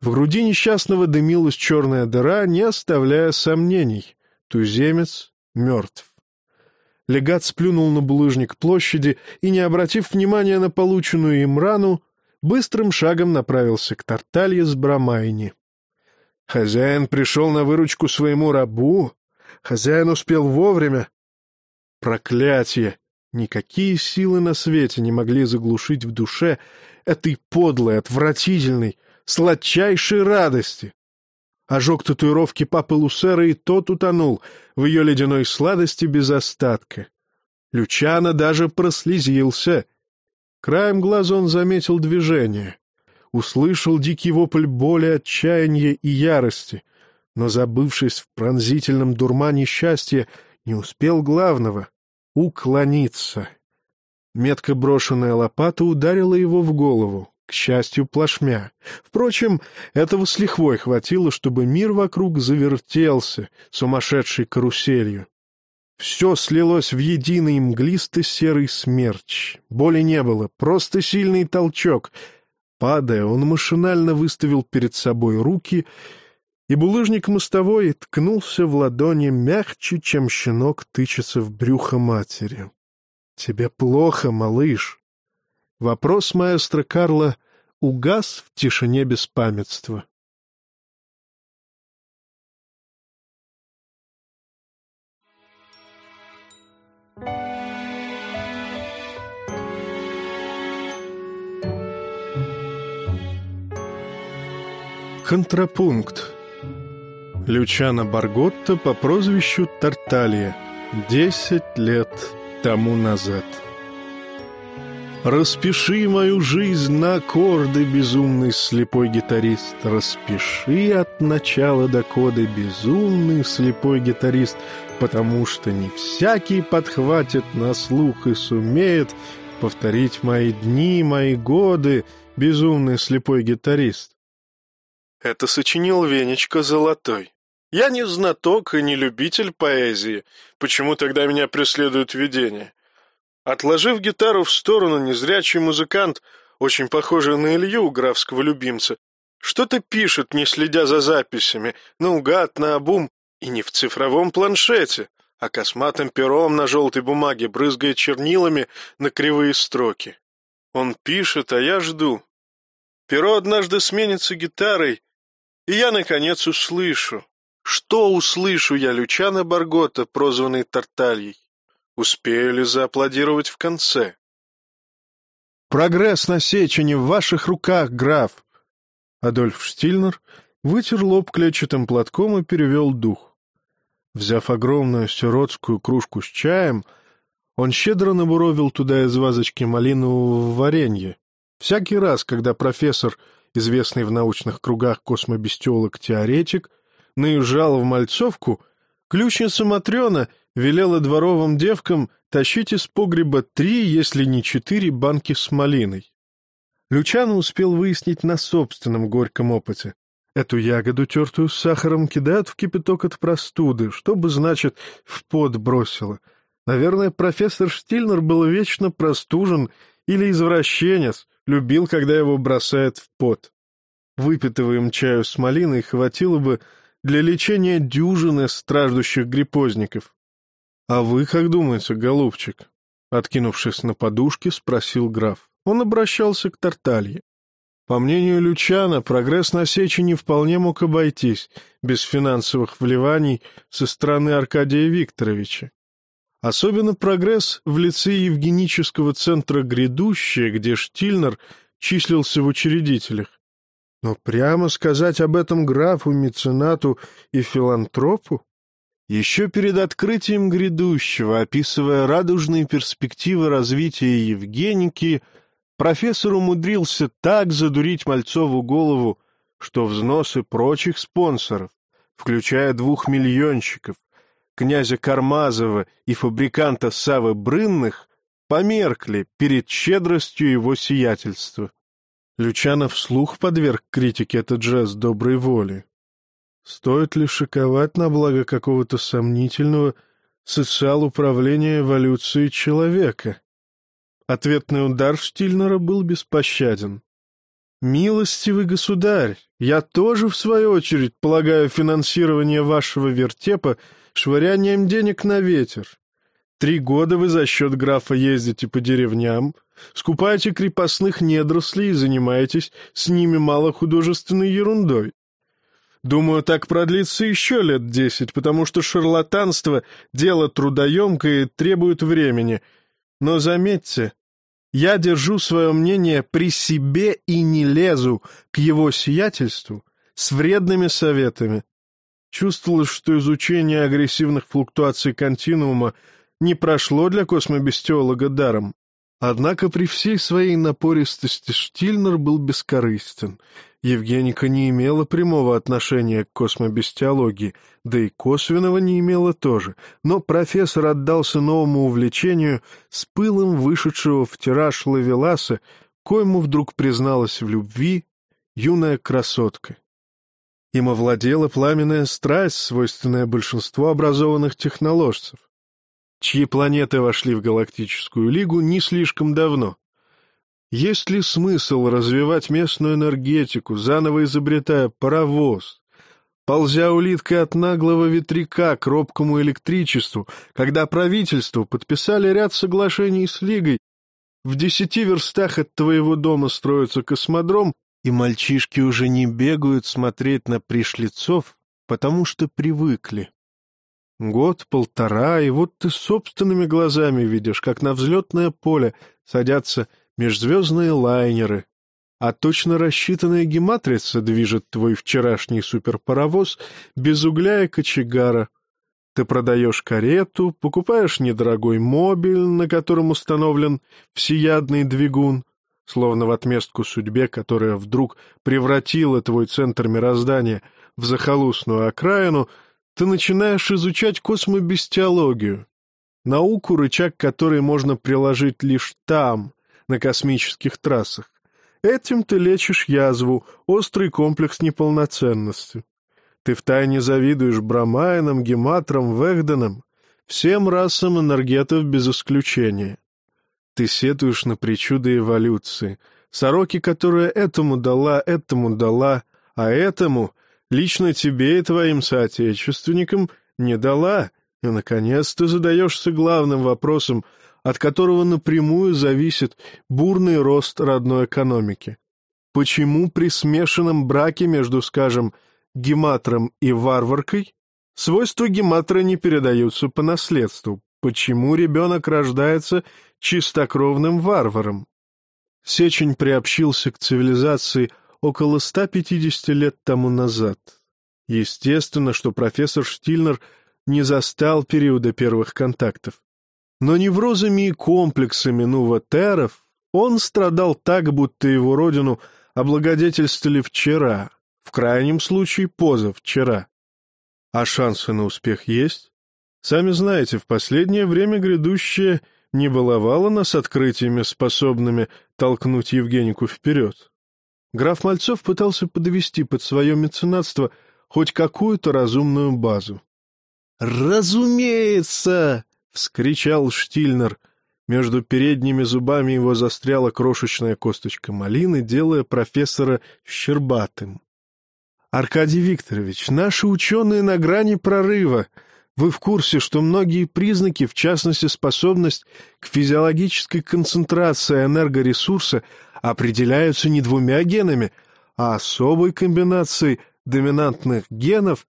В груди несчастного дымилась черная дыра, не оставляя сомнений. Туземец мертв. Легат сплюнул на булыжник площади и, не обратив внимания на полученную им рану, быстрым шагом направился к Тарталье с Брамайни. Хозяин пришел на выручку своему рабу. Хозяин успел вовремя. Проклятие! Никакие силы на свете не могли заглушить в душе этой подлой, отвратительной, сладчайшей радости. Ожог татуировки папы Лусера и тот утонул в ее ледяной сладости без остатка. Лючано даже прослезился. Краем глаза он заметил движение. Услышал дикий вопль боли, отчаяния и ярости, но, забывшись в пронзительном дурмане счастья, не успел главного — уклониться. Метко брошенная лопата ударила его в голову, к счастью, плашмя. Впрочем, этого с лихвой хватило, чтобы мир вокруг завертелся сумасшедшей каруселью. Все слилось в единый мглисто-серый смерч. Боли не было, просто сильный толчок. Падая, он машинально выставил перед собой руки, и булыжник мостовой ткнулся в ладони мягче, чем щенок тычется в брюхо матери. — Тебе плохо, малыш? Вопрос маэстро Карла угас в тишине беспамятства. Контрапункт. Лючана Барготта по прозвищу Тарталья. Десять лет тому назад. Распиши мою жизнь на аккорды, безумный слепой гитарист. Распиши от начала до кода, безумный слепой гитарист, потому что не всякий подхватит на слух и сумеет повторить мои дни, мои годы, безумный слепой гитарист. Это сочинил Венечка Золотой. Я не знаток и не любитель поэзии. Почему тогда меня преследует видение? Отложив гитару в сторону, незрячий музыкант, очень похожий на Илью, графского любимца, что-то пишет, не следя за записями, наугад, наобум, и не в цифровом планшете, а косматым пером на желтой бумаге, брызгая чернилами на кривые строки. Он пишет, а я жду. Перо однажды сменится гитарой, и я, наконец, услышу. Что услышу я, Лючана Баргота, прозванный Тартальей? Успею ли зааплодировать в конце? «Прогресс на сечине в ваших руках, граф!» Адольф Штильнер вытер лоб клетчатым платком и перевел дух. Взяв огромную сиротскую кружку с чаем, он щедро набуровил туда из вазочки малинового варенья. Всякий раз, когда профессор, известный в научных кругах космобестиолог-теоретик, наезжал в Мальцовку, ключница Матрена — велела дворовым девкам тащить из погреба три, если не четыре банки с малиной. Лючано успел выяснить на собственном горьком опыте. Эту ягоду, тертую с сахаром, кидают в кипяток от простуды, что бы, значит, в пот бросило. Наверное, профессор Штильнер был вечно простужен или извращенец, любил, когда его бросают в пот. Выпитого им чаю с малиной хватило бы для лечения дюжины страждущих гриппозников. «А вы как думаете, голубчик?» Откинувшись на подушке, спросил граф. Он обращался к Тарталье. По мнению Лючана, прогресс на Сечи не вполне мог обойтись без финансовых вливаний со стороны Аркадия Викторовича. Особенно прогресс в лице Евгенического центра «Грядущее», где Штильнер числился в учредителях. Но прямо сказать об этом графу, меценату и филантропу? Еще перед открытием грядущего, описывая радужные перспективы развития Евгеники, профессор умудрился так задурить Мальцову голову, что взносы прочих спонсоров, включая двух миллионщиков, князя Кармазова и фабриканта Савы Брынных, померкли перед щедростью его сиятельства. Лючанов вслух подверг критике этот жест доброй воли. Стоит ли шиковать на благо какого-то сомнительного социал-управления эволюции человека? Ответный удар Штильнера был беспощаден. «Милостивый государь, я тоже, в свою очередь, полагаю финансирование вашего вертепа швырянием денег на ветер. Три года вы за счет графа ездите по деревням, скупаете крепостных недорослей и занимаетесь с ними малохудожественной ерундой. Думаю, так продлится еще лет десять, потому что шарлатанство — дело трудоемкое и требует времени. Но заметьте, я держу свое мнение при себе и не лезу к его сиятельству с вредными советами. Чувствовалось, что изучение агрессивных флуктуаций континуума не прошло для космобестиолога даром. Однако при всей своей напористости Штильнер был бескорыстен. Евгеника не имела прямого отношения к космобестиологии, да и косвенного не имела тоже, но профессор отдался новому увлечению с пылом вышедшего в тираж Лавеласа, коему вдруг призналась в любви юная красотка. Им овладела пламенная страсть, свойственная большинству образованных техноложцев чьи планеты вошли в Галактическую Лигу не слишком давно. Есть ли смысл развивать местную энергетику, заново изобретая паровоз, ползя улиткой от наглого ветряка к робкому электричеству, когда правительство подписали ряд соглашений с Лигой, в десяти верстах от твоего дома строится космодром, и мальчишки уже не бегают смотреть на пришлицов, потому что привыкли. Год-полтора, и вот ты собственными глазами видишь, как на взлетное поле садятся межзвездные лайнеры, а точно рассчитанная гематрица движет твой вчерашний суперпаровоз без угля и кочегара. Ты продаешь карету, покупаешь недорогой мобиль, на котором установлен всеядный двигун, словно в отместку судьбе, которая вдруг превратила твой центр мироздания в захолустную окраину — ты начинаешь изучать космобестиологию, науку, рычаг которой можно приложить лишь там, на космических трассах. Этим ты лечишь язву, острый комплекс неполноценности. Ты втайне завидуешь Брамайнам, Гематрам, Вэгденам, всем расам энергетов без исключения. Ты сетуешь на причуды эволюции, сороки, которая этому дала, этому дала, а этому лично тебе и твоим соотечественникам не дала, и, наконец, ты задаешься главным вопросом, от которого напрямую зависит бурный рост родной экономики. Почему при смешанном браке между, скажем, гематром и варваркой свойства гематра не передаются по наследству? Почему ребенок рождается чистокровным варваром? Сечень приобщился к цивилизации – около 150 лет тому назад. Естественно, что профессор Штильнер не застал периода первых контактов. Но неврозами и комплексами нуватеров он страдал так, будто его родину облагодетельствовали вчера, в крайнем случае позавчера. А шансы на успех есть? Сами знаете, в последнее время грядущее не баловало нас открытиями, способными толкнуть Евгенику вперед. Граф Мальцов пытался подвести под свое меценатство хоть какую-то разумную базу. «Разумеется!» — вскричал Штильнер. Между передними зубами его застряла крошечная косточка малины, делая профессора щербатым. «Аркадий Викторович, наши ученые на грани прорыва. Вы в курсе, что многие признаки, в частности способность к физиологической концентрации энергоресурса, определяются не двумя генами, а особой комбинацией доминантных генов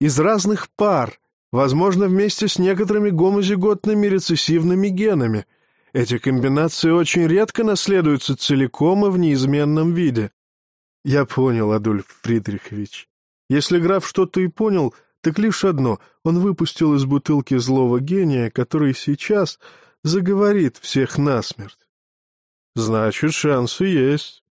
из разных пар, возможно, вместе с некоторыми гомозиготными рецессивными генами. Эти комбинации очень редко наследуются целиком и в неизменном виде. Я понял, Адольф Фридрихович. Если граф что-то и понял, так лишь одно — он выпустил из бутылки злого гения, который сейчас заговорит всех насмерть. Значит, шансы есть.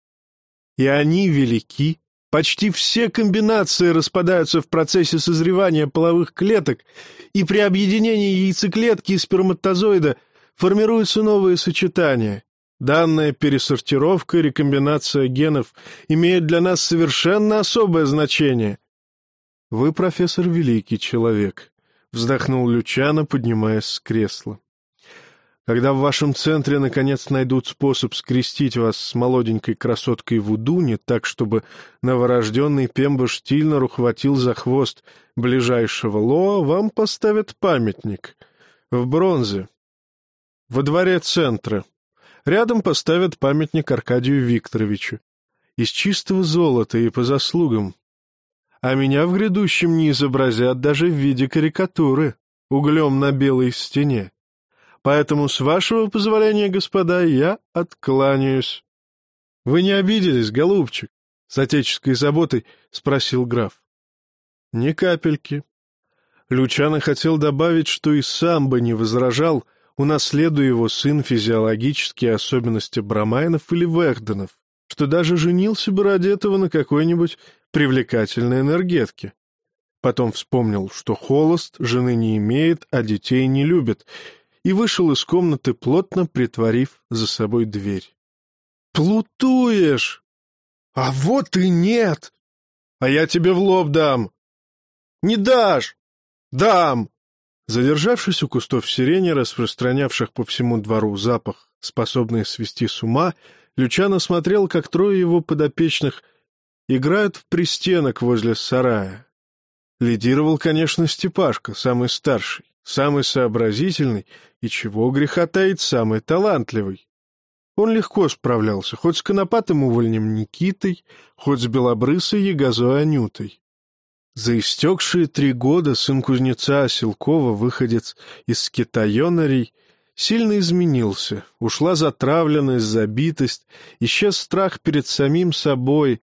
И они велики. Почти все комбинации распадаются в процессе созревания половых клеток, и при объединении яйцеклетки и сперматозоида формируются новые сочетания. Данная пересортировка и рекомбинация генов имеют для нас совершенно особое значение. Вы, профессор, великий человек, — вздохнул Лючано, поднимаясь с кресла. Когда в вашем центре наконец найдут способ скрестить вас с молоденькой красоткой Вудуни так, чтобы новорожденный Пемба Штильнер ухватил за хвост ближайшего Лоа, вам поставят памятник в бронзе во дворе центра. Рядом поставят памятник Аркадию Викторовичу из чистого золота и по заслугам. а меня в грядущем не изобразят даже в виде карикатуры, углем на белой стене. Поэтому, с вашего позволения, господа, я откланяюсь. — Вы не обиделись, голубчик? — с отеческой заботой спросил граф. — Ни капельки. Лючано хотел добавить, что и сам бы не возражал, унаследуя его сын физиологические особенности Брамайнов или Вехденов, что даже женился бы ради этого на какой-нибудь привлекательной энергетке. Потом вспомнил, что холост, жены не имеет, а детей не любит, и вышел из комнаты, плотно притворив за собой дверь. «Плутуешь!» «А вот и нет!» «А я тебе в лоб дам!» «Не дашь!» «Дам!» Задержавшись у кустов сирени, распространявших по всему двору запах, способный свести с ума, Лючано смотрел, как трое его подопечных играют в пристенок возле сарая. Лидировал, конечно, Степашка, самый старший, самый сообразительный и, чего греха таить, самый талантливый. Он легко справлялся, хоть с конопатым увольнем Никитой, хоть с белобрысой ягозой Анютой. За истекшие три года сын кузнеца Оселкова, выходец из китайонарей, сильно изменился, ушла затравленность, забитость, исчез страх перед самим собой,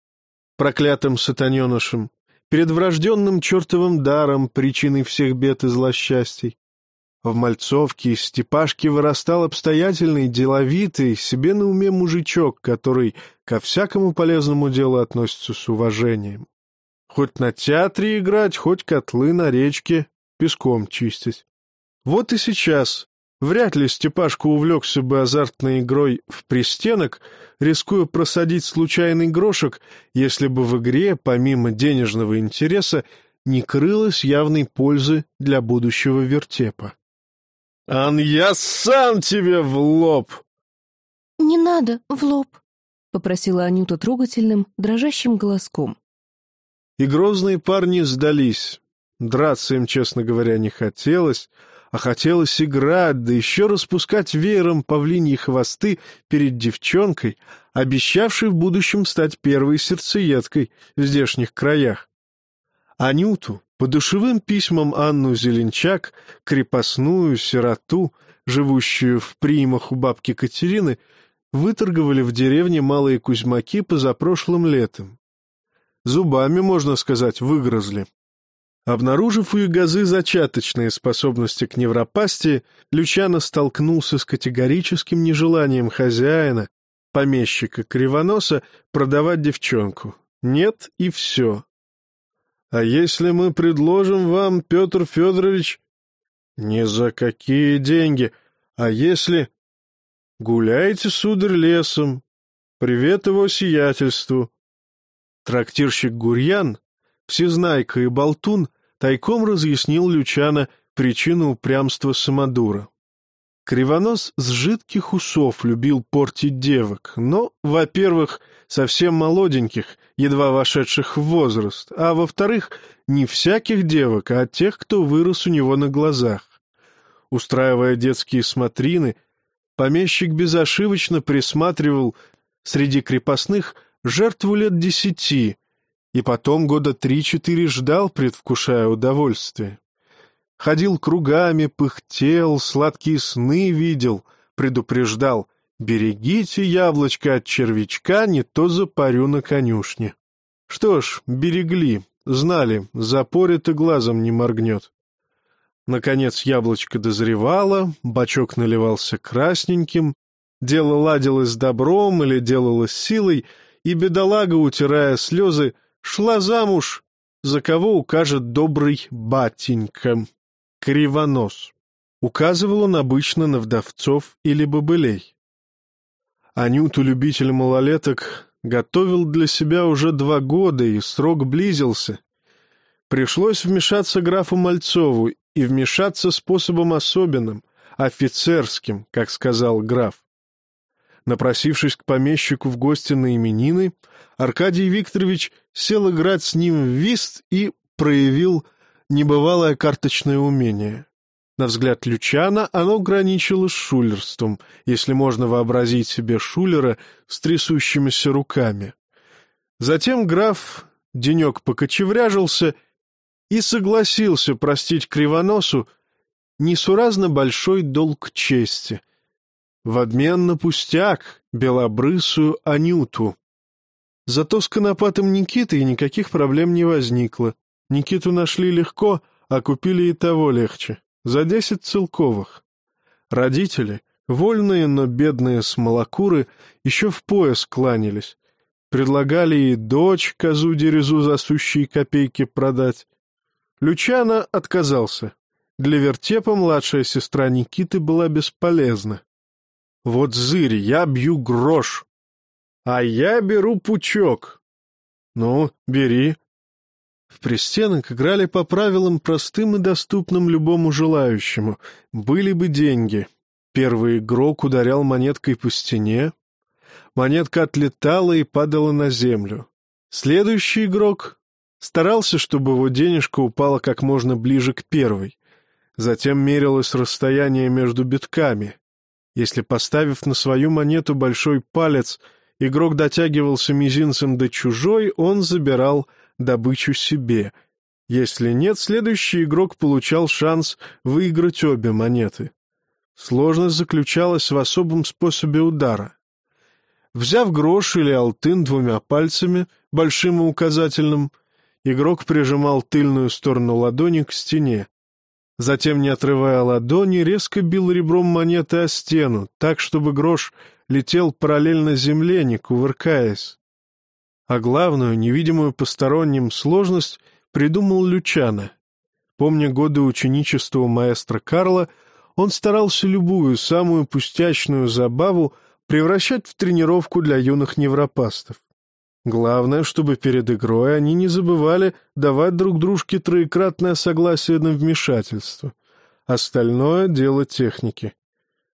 проклятым сатаненышем, перед врожденным чертовым даром, причиной всех бед и злосчастий. В Мальцовке из Степашки вырастал обстоятельный, деловитый, себе на уме мужичок, который ко всякому полезному делу относится с уважением. Хоть на театре играть, хоть котлы на речке песком чистить. Вот и сейчас. Вряд ли Степашка увлекся бы азартной игрой в пристенок, рискуя просадить случайный грошек, если бы в игре, помимо денежного интереса, не крылось явной пользы для будущего вертепа. «Ан, я сам тебе в лоб!» «Не надо в лоб», — попросила Анюта трогательным, дрожащим голоском. И грозные парни сдались. Драться им, честно говоря, не хотелось, а хотелось играть, да еще распускать веером павлиньи хвосты перед девчонкой, обещавшей в будущем стать первой сердцеедкой в здешних краях. Анюту, по душевым письмам Анну Зеленчак, крепостную сироту, живущую в приимах у бабки Катерины, выторговали в деревне Малые Кузьмаки позапрошлым летом зубами, можно сказать, выгрызли. Обнаружив у Ягозы зачаточные способности к невропастии, Лючано столкнулся с категорическим нежеланием хозяина, помещика Кривоноса, продавать девчонку. Нет и все. А если мы предложим вам, Петр Федорович... Ни за какие деньги. А если... Гуляйте, сударь, лесом. Привет его сиятельству. Трактирщик Гурьян, всезнайка и болтун, тайком разъяснил Лючана причину упрямства самодура. Кривонос с жидких усов любил портить девок, но, во-первых, совсем молоденьких, едва вошедших в возраст, а во-вторых, не всяких девок, а тех, кто вырос у него на глазах. Устраивая детские смотрины, помещик безошибочно присматривал среди крепостных жертву лет десяти, и потом года три-четыре ждал, предвкушая удовольствие. Ходил кругами, пыхтел, сладкие сны видел, предупреждал «Берегите яблочко от червячка, не то запарю на конюшне». Что ж, берегли, знали, запорит и глазом не моргнет. Наконец яблочко дозревало, бачок наливался красненьким, дело ладилось добром или делалось силой — и бедолага, утирая слезы, шла замуж, за кого укажет добрый батенька. Кривонос. Указывал он обычно на вдовцов или бобылей. Анюту, любитель малолеток, готовил для себя уже два года, и срок близился. Пришлось вмешаться графу Мальцову, и вмешаться способом особенным, офицерским, как сказал граф. Напросившись к помещику в гости на именины, Аркадий Викторович сел играть с ним в вист и проявил небывалое карточное умение. На взгляд Лючана оно граничило с шулерством, если можно вообразить себе шулера с трясущимися руками. Затем граф денек покочевряжился и согласился простить Кривоносу несуразно большой долг чести. В обмен на пустяк, белобрысую Анюту. Зато с конопатым Никитой никаких проблем не возникло. Никиту нашли легко, а купили и того легче. За десять целковых. Родители, вольные, но бедные смолокуры, еще в пояс кланялись. Предлагали и дочь козу-дерезу за сущие копейки продать. Лючана отказался. Для вертепа младшая сестра Никиты была бесполезна. «Вот зырь, я бью грош, а я беру пучок. Ну, бери». В пристенок играли по правилам простым и доступным любому желающему. Были бы деньги. Первый игрок ударял монеткой по стене. Монетка отлетала и падала на землю. Следующий игрок старался, чтобы его денежка упала как можно ближе к первой. Затем мерилось расстояние между битками. Если, поставив на свою монету большой палец, игрок дотягивался мизинцем до чужой, он забирал добычу себе. Если нет, следующий игрок получал шанс выиграть обе монеты. Сложность заключалась в особом способе удара. Взяв грош или алтын двумя пальцами, большим и указательным, игрок прижимал тыльную сторону ладони к стене. Затем, не отрывая ладони, резко бил ребром монеты о стену, так, чтобы грош летел параллельно земле, не кувыркаясь. А главную, невидимую посторонним сложность придумал Лючана. Помня годы ученичества маэстро Карла, он старался любую, самую пустячную забаву превращать в тренировку для юных невропастов. Главное, чтобы перед игрой они не забывали давать друг дружке троекратное согласие на вмешательство. Остальное — дело техники.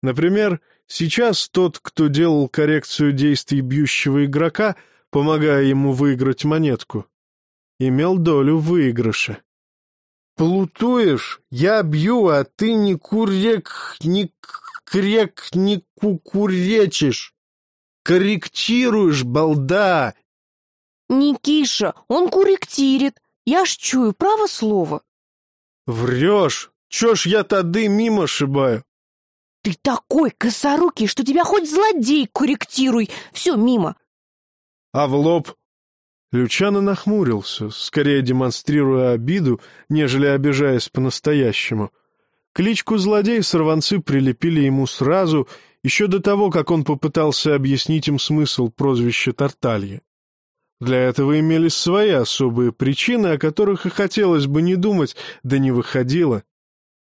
Например, сейчас тот, кто делал коррекцию действий бьющего игрока, помогая ему выиграть монетку, имел долю выигрыша. «Плутуешь? Я бью, а ты не курек, не крек, не кукуречишь. Корректируешь, балда, «Никиша, он куректирит. Я ж чую, право слово». «Врешь! Чё ж я тады мимо шибаю?» «Ты такой косорукий, что тебя хоть злодей корректируй! Все мимо!» «А в лоб?» Лючано нахмурился, скорее демонстрируя обиду, нежели обижаясь по-настоящему. Кличку «Злодей» сорванцы прилепили ему сразу, еще до того, как он попытался объяснить им смысл прозвища Тарталья. Для этого имелись свои особые причины, о которых и хотелось бы не думать, да не выходило.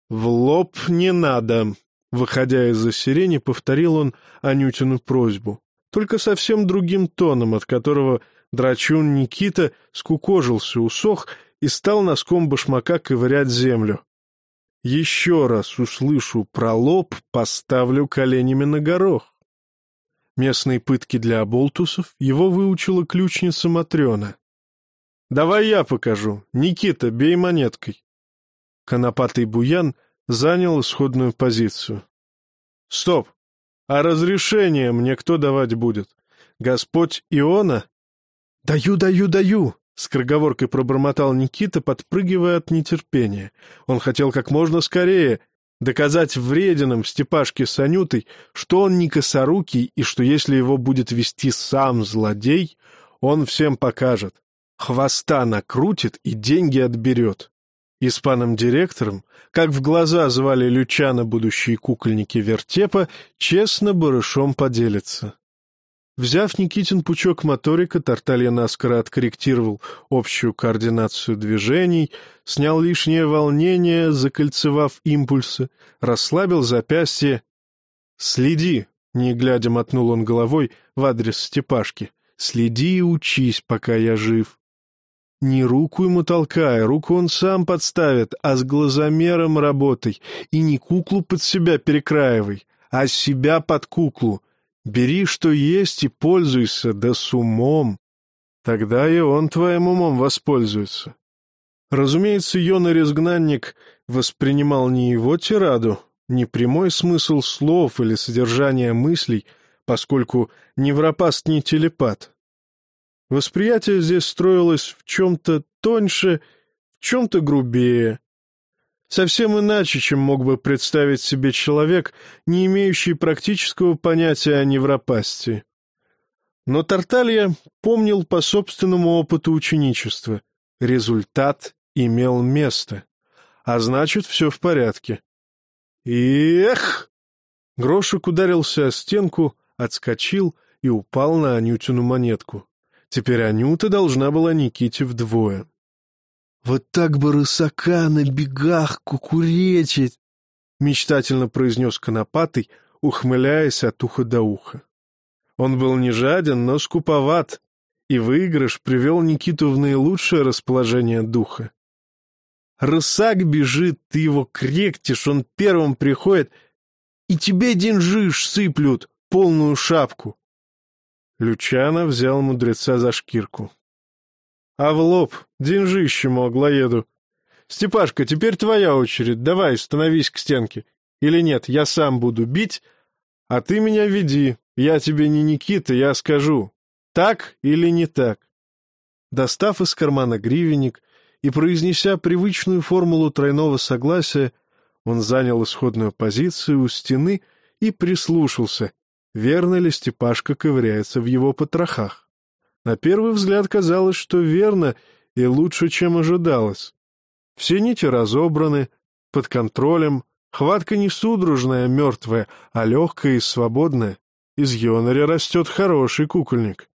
«В лоб не надо», — выходя из-за сирени, повторил он Анютину просьбу, только совсем другим тоном, от которого драчун Никита скукожился, усох и стал носком башмака ковырять землю. «Еще раз услышу про лоб, поставлю коленями на горох». Местные пытки для оболтусов его выучила ключница Матрена. «Давай я покажу. Никита, бей монеткой». Конопатый буян занял исходную позицию. «Стоп! А разрешение мне кто давать будет? Господь Иона?» «Даю, даю, даю!» — скороговоркой пробормотал Никита, подпрыгивая от нетерпения. Он хотел как можно скорее доказать врединым Степашке с Анютой, что он не косорукий и что если его будет вести сам злодей, он всем покажет. Хвоста накрутит и деньги отберет. И с паном-директором, как в глаза звали Лючана будущие кукольники вертепа, честно барышом поделится. Взяв Никитин пучок моторика, Тарталья наскоро откорректировал общую координацию движений, снял лишнее волнение, закольцевав импульсы, расслабил запястье. «Следи!» — не глядя мотнул он головой в адрес Степашки. «Следи и учись, пока я жив». Не руку ему толкай, руку он сам подставит, а с глазомером работай, и не куклу под себя перекраивай, а себя под куклу — Бери, что есть, и пользуйся, да с умом. Тогда и он твоим умом воспользуется. Разумеется, Йонар-изгнанник воспринимал не его тираду, не прямой смысл слов или содержание мыслей, поскольку невропаст не телепат. Восприятие здесь строилось в чем-то тоньше, в чем-то грубее. Совсем иначе, чем мог бы представить себе человек, не имеющий практического понятия о невропастии. Но Тарталья помнил по собственному опыту ученичества. Результат имел место. А значит, все в порядке. Эх! Грошек ударился о стенку, отскочил и упал на Анютину монетку. Теперь Анюта должна была Никите вдвое. «Вот так бы рысака на бегах кукуречить!» — мечтательно произнес Конопатый, ухмыляясь от уха до уха. Он был не жаден, но скуповат, и выигрыш привел Никиту в наилучшее расположение духа. Рысак бежит, ты его кректишь, он первым приходит, и тебе деньжиш сыплют, полную шапку. Лючано взял мудреца за шкирку. — А в лоб, деньжище, моглоеду. — Степашка, теперь твоя очередь, давай, становись к стенке. Или нет, я сам буду бить, а ты меня веди, я тебе не Никита, я скажу, так или не так. Достав из кармана гривенник и произнеся привычную формулу тройного согласия, он занял исходную позицию у стены и прислушался, верно ли Степашка ковыряется в его потрохах. На первый взгляд казалось, что верно и лучше, чем ожидалось. Все нити разобраны, под контролем, хватка не судорожная, мертвая, а легкая и свободная. Из Йонаря растет хороший кукольник.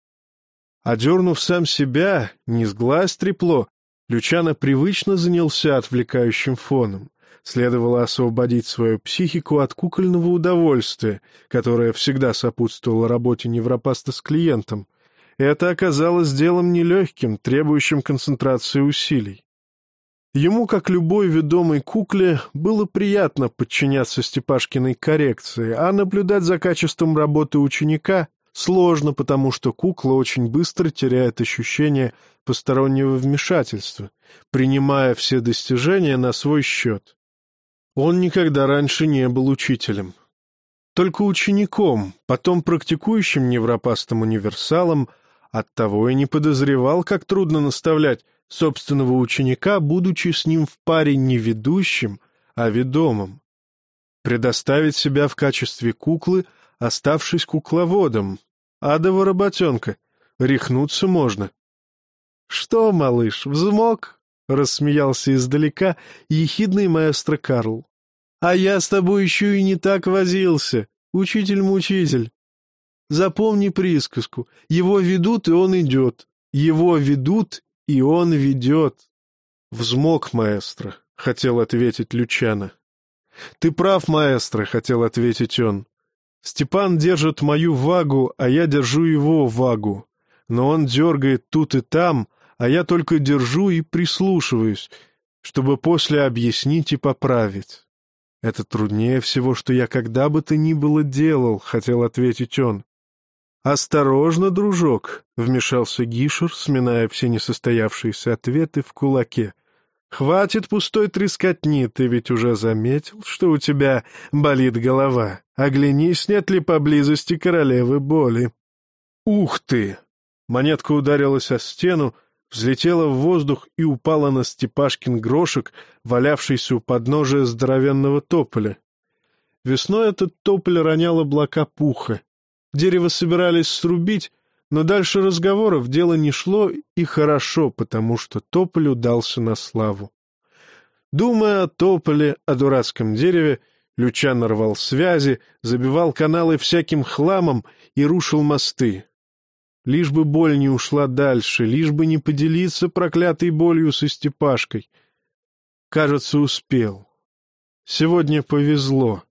Одернув сам себя, не сглазь трепло, Лючано привычно занялся отвлекающим фоном. Следовало освободить свою психику от кукольного удовольствия, которое всегда сопутствовало работе невропаста с клиентом. Это оказалось делом нелегким, требующим концентрации усилий. Ему, как любой ведомой кукле, было приятно подчиняться Степашкиной коррекции, а наблюдать за качеством работы ученика сложно, потому что кукла очень быстро теряет ощущение постороннего вмешательства, принимая все достижения на свой счет. Он никогда раньше не был учителем. Только учеником, потом практикующим невропастом универсалом, оттого и не подозревал, как трудно наставлять собственного ученика, будучи с ним в паре не ведущим, а ведомым. Предоставить себя в качестве куклы, оставшись кукловодом. Адова работенка. Рехнуться можно. — Что, малыш, взмок? — рассмеялся издалека ехидный маэстро Карл. — А я с тобой еще и не так возился, учитель-мучитель. Запомни присказку. Его ведут, и он идет. Его ведут, и он ведет. — Взмок, маэстро, — хотел ответить Лючана. — Ты прав, маэстро, — хотел ответить он. Степан держит мою вагу, а я держу его вагу. Но он дергает тут и там, а я только держу и прислушиваюсь, чтобы после объяснить и поправить. Это труднее всего, что я когда бы то ни было делал, — хотел ответить он. «Осторожно, дружок», — вмешался Гишер, сминая все несостоявшиеся ответы в кулаке. «Хватит пустой трескотни, ты ведь уже заметил, что у тебя болит голова. Оглянись, нет ли поблизости королевы боли». «Ух ты!» Монетка ударилась о стену, взлетела в воздух и упала на Степашкин грошек, валявшийся у подножия здоровенного тополя. Весной этот тополь ронял облака пуха. Дерево собирались срубить, но дальше разговоров дело не шло, и хорошо, потому что тополь удался на славу. Думая о тополе, о дурацком дереве, Лючан рвал связи, забивал каналы всяким хламом и рушил мосты. Лишь бы боль не ушла дальше, лишь бы не поделиться проклятой болью со Степашкой. Кажется, успел. Сегодня повезло.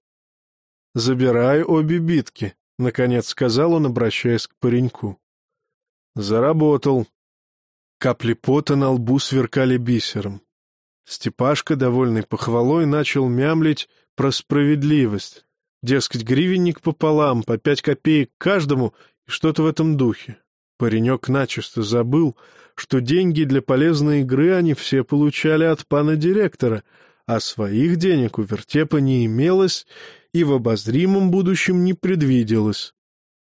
«Забирай обе битки», — наконец сказал он, обращаясь к пареньку. «Заработал». Капли пота на лбу сверкали бисером. Степашка, довольный похвалой, начал мямлить про справедливость. Дескать, гривенник пополам, по пять копеек каждому и что-то в этом духе. Паренек начисто забыл, что деньги для полезной игры они все получали от пана директора, а своих денег у вертепа не имелось и в обозримом будущем не предвиделось.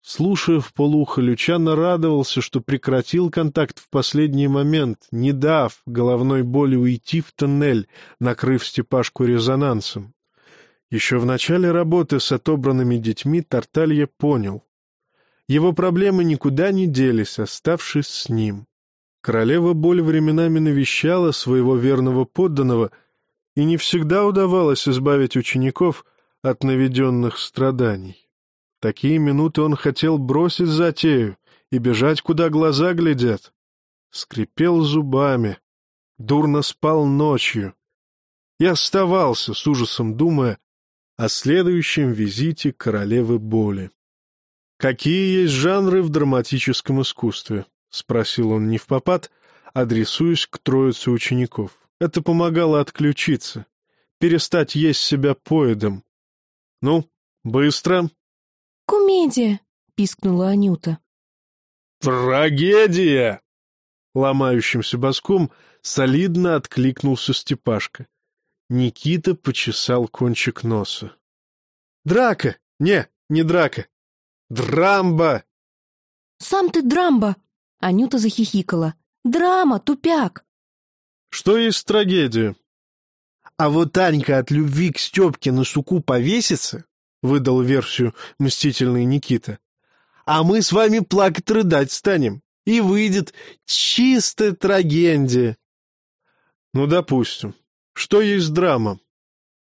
Слушая в полухо, Лючано радовался, что прекратил контакт в последний момент, не дав головной боли уйти в тоннель, накрыв Степашку резонансом. Еще в начале работы с отобранными детьми Тарталья понял. Его проблемы никуда не делись, оставшись с ним. Королева боль временами навещала своего верного подданного, и не всегда удавалось избавить учеников от наведенных страданий такие минуты он хотел бросить затею и бежать, куда глаза глядят. Скрипел зубами, дурно спал ночью и оставался, с ужасом думая о следующем визите королевы боли. «Какие есть жанры в драматическом искусстве?» — спросил он не в попад, адресуясь к троице учеников. Это помогало отключиться, перестать есть себя поедом. «Ну, быстро!» «Комедия!» — пискнула Анюта. «Трагедия!» Ломающимся боском солидно откликнулся Степашка. Никита почесал кончик носа. «Драка! Не, не драка! Драмба!» «Сам ты драмба!» — Анюта захихикала. «Драма, тупяк!» «Что есть трагедия?» «А вот Анька от любви к Степке на суку повесится, — выдал версию мстительный Никита. «А мы с вами плакать рыдать станем, и выйдет чистая трагедия». «Ну, допустим. Что есть драма?»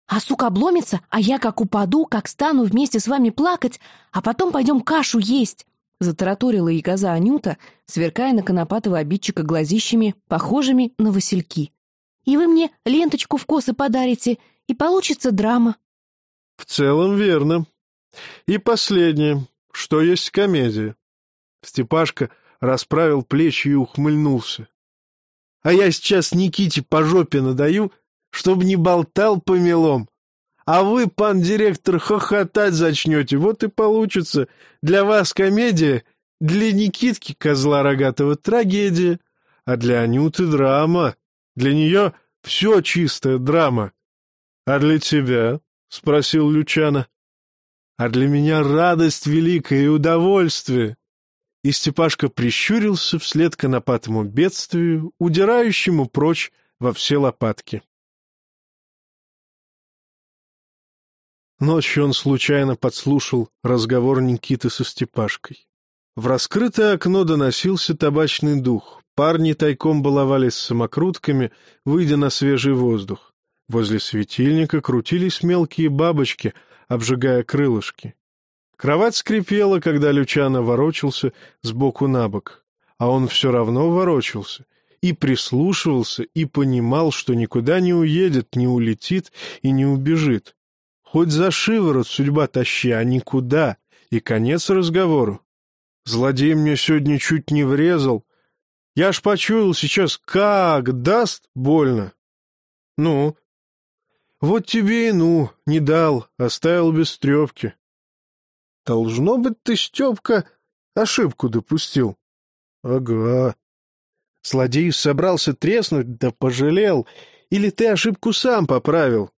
«А сука обломится, а я как упаду, как стану вместе с вами плакать, а потом пойдем кашу есть!» Затараторила и коза Анюта, сверкая на конопатого обидчика глазищами, похожими на васильки. «И вы мне ленточку в косы подарите, и получится драма». В целом верно. И последнее. Что есть комедия? Степашка расправил плечи и ухмыльнулся. А я сейчас Никите по жопе надаю, чтобы не болтал по мелом. А вы, пан директор, хохотать зачнете. Вот и получится. Для вас комедия, для Никитки, козла рогатого, трагедия, а для Анюты драма. Для нее все чистая драма. А для тебя — спросил Лючана. — А для меня радость великая и удовольствие. И Степашка прищурился вслед конопатому бедствию, удирающему прочь во все лопатки. Ночью он случайно подслушал разговор Никиты со Степашкой. В раскрытое окно доносился табачный дух. Парни тайком баловались самокрутками, выйдя на свежий воздух. Возле светильника крутились мелкие бабочки, обжигая крылышки. Кровать скрипела, когда Лючано ворочался сбоку на бок, а он все равно ворочался и прислушивался и понимал, что никуда не уедет, не улетит и не убежит. Хоть за шиворот судьба тащи, а никуда, и конец разговору. Злодей мне сегодня чуть не врезал. Я ж почуял сейчас, как даст больно. Ну, вот тебе и ну, не дал, оставил без Степки. Должно быть, ты, Степка, ошибку допустил. Ага. Злодей собрался треснуть, да пожалел. Или ты ошибку сам поправил?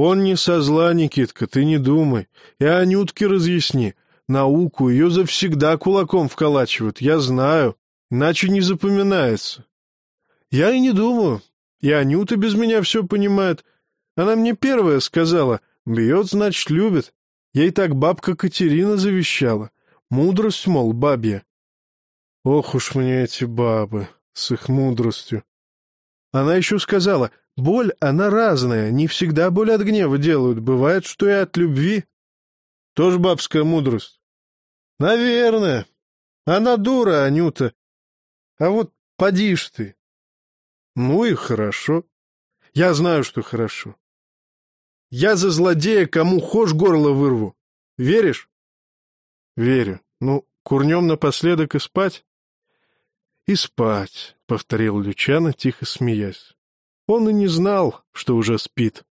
Он не со зла, Никитка, ты не думай. И Анютке разъясни. Науку ее завсегда кулаком вколачивают, я знаю. Иначе не запоминается. Я и не думаю. И Анюта без меня все понимает. Она мне первая сказала, бьет, значит, любит. Ей так бабка Катерина завещала. Мудрость, мол, бабья. Ох уж мне эти бабы с их мудростью. Она еще сказала, боль, она разная, не всегда боль от гнева делают, бывает, что и от любви. Тоже бабская мудрость. Наверное. Она дура, Анюта. А вот поди ж ты. Ну и хорошо. Я знаю, что хорошо. Я за злодея кому хошь горло вырву. Веришь? Верю. Ну, курнем напоследок и спать? И спать, — повторил Лючано, тихо смеясь. Он и не знал, что уже спит.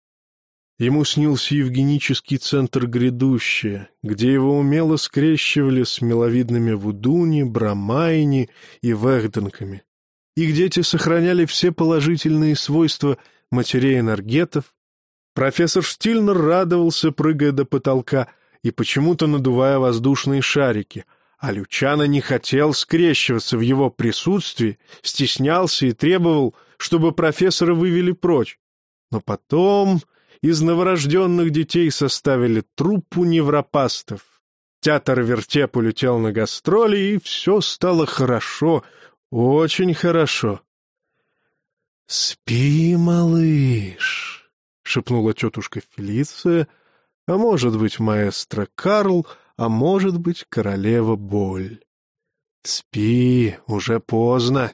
Ему снился евгенический центр грядущее, где его умело скрещивали с миловидными Вудуни, Брамайни и Вэхденками, и где те сохраняли все положительные свойства матерей-энергетов, Профессор Штильнер радовался, прыгая до потолка, и почему-то надувая воздушные шарики, а Лючано не хотел скрещиваться в его присутствии, стеснялся и требовал, чтобы профессора вывели прочь. Но потом из новорожденных детей составили труппу невропастов. Театр вертеп улетел на гастроли, и все стало хорошо, очень хорошо. — Спи, малыш, — шепнула тетушка Фелиция, — а может быть, маэстро Карл, а может быть, королева Боль. Спи, уже поздно.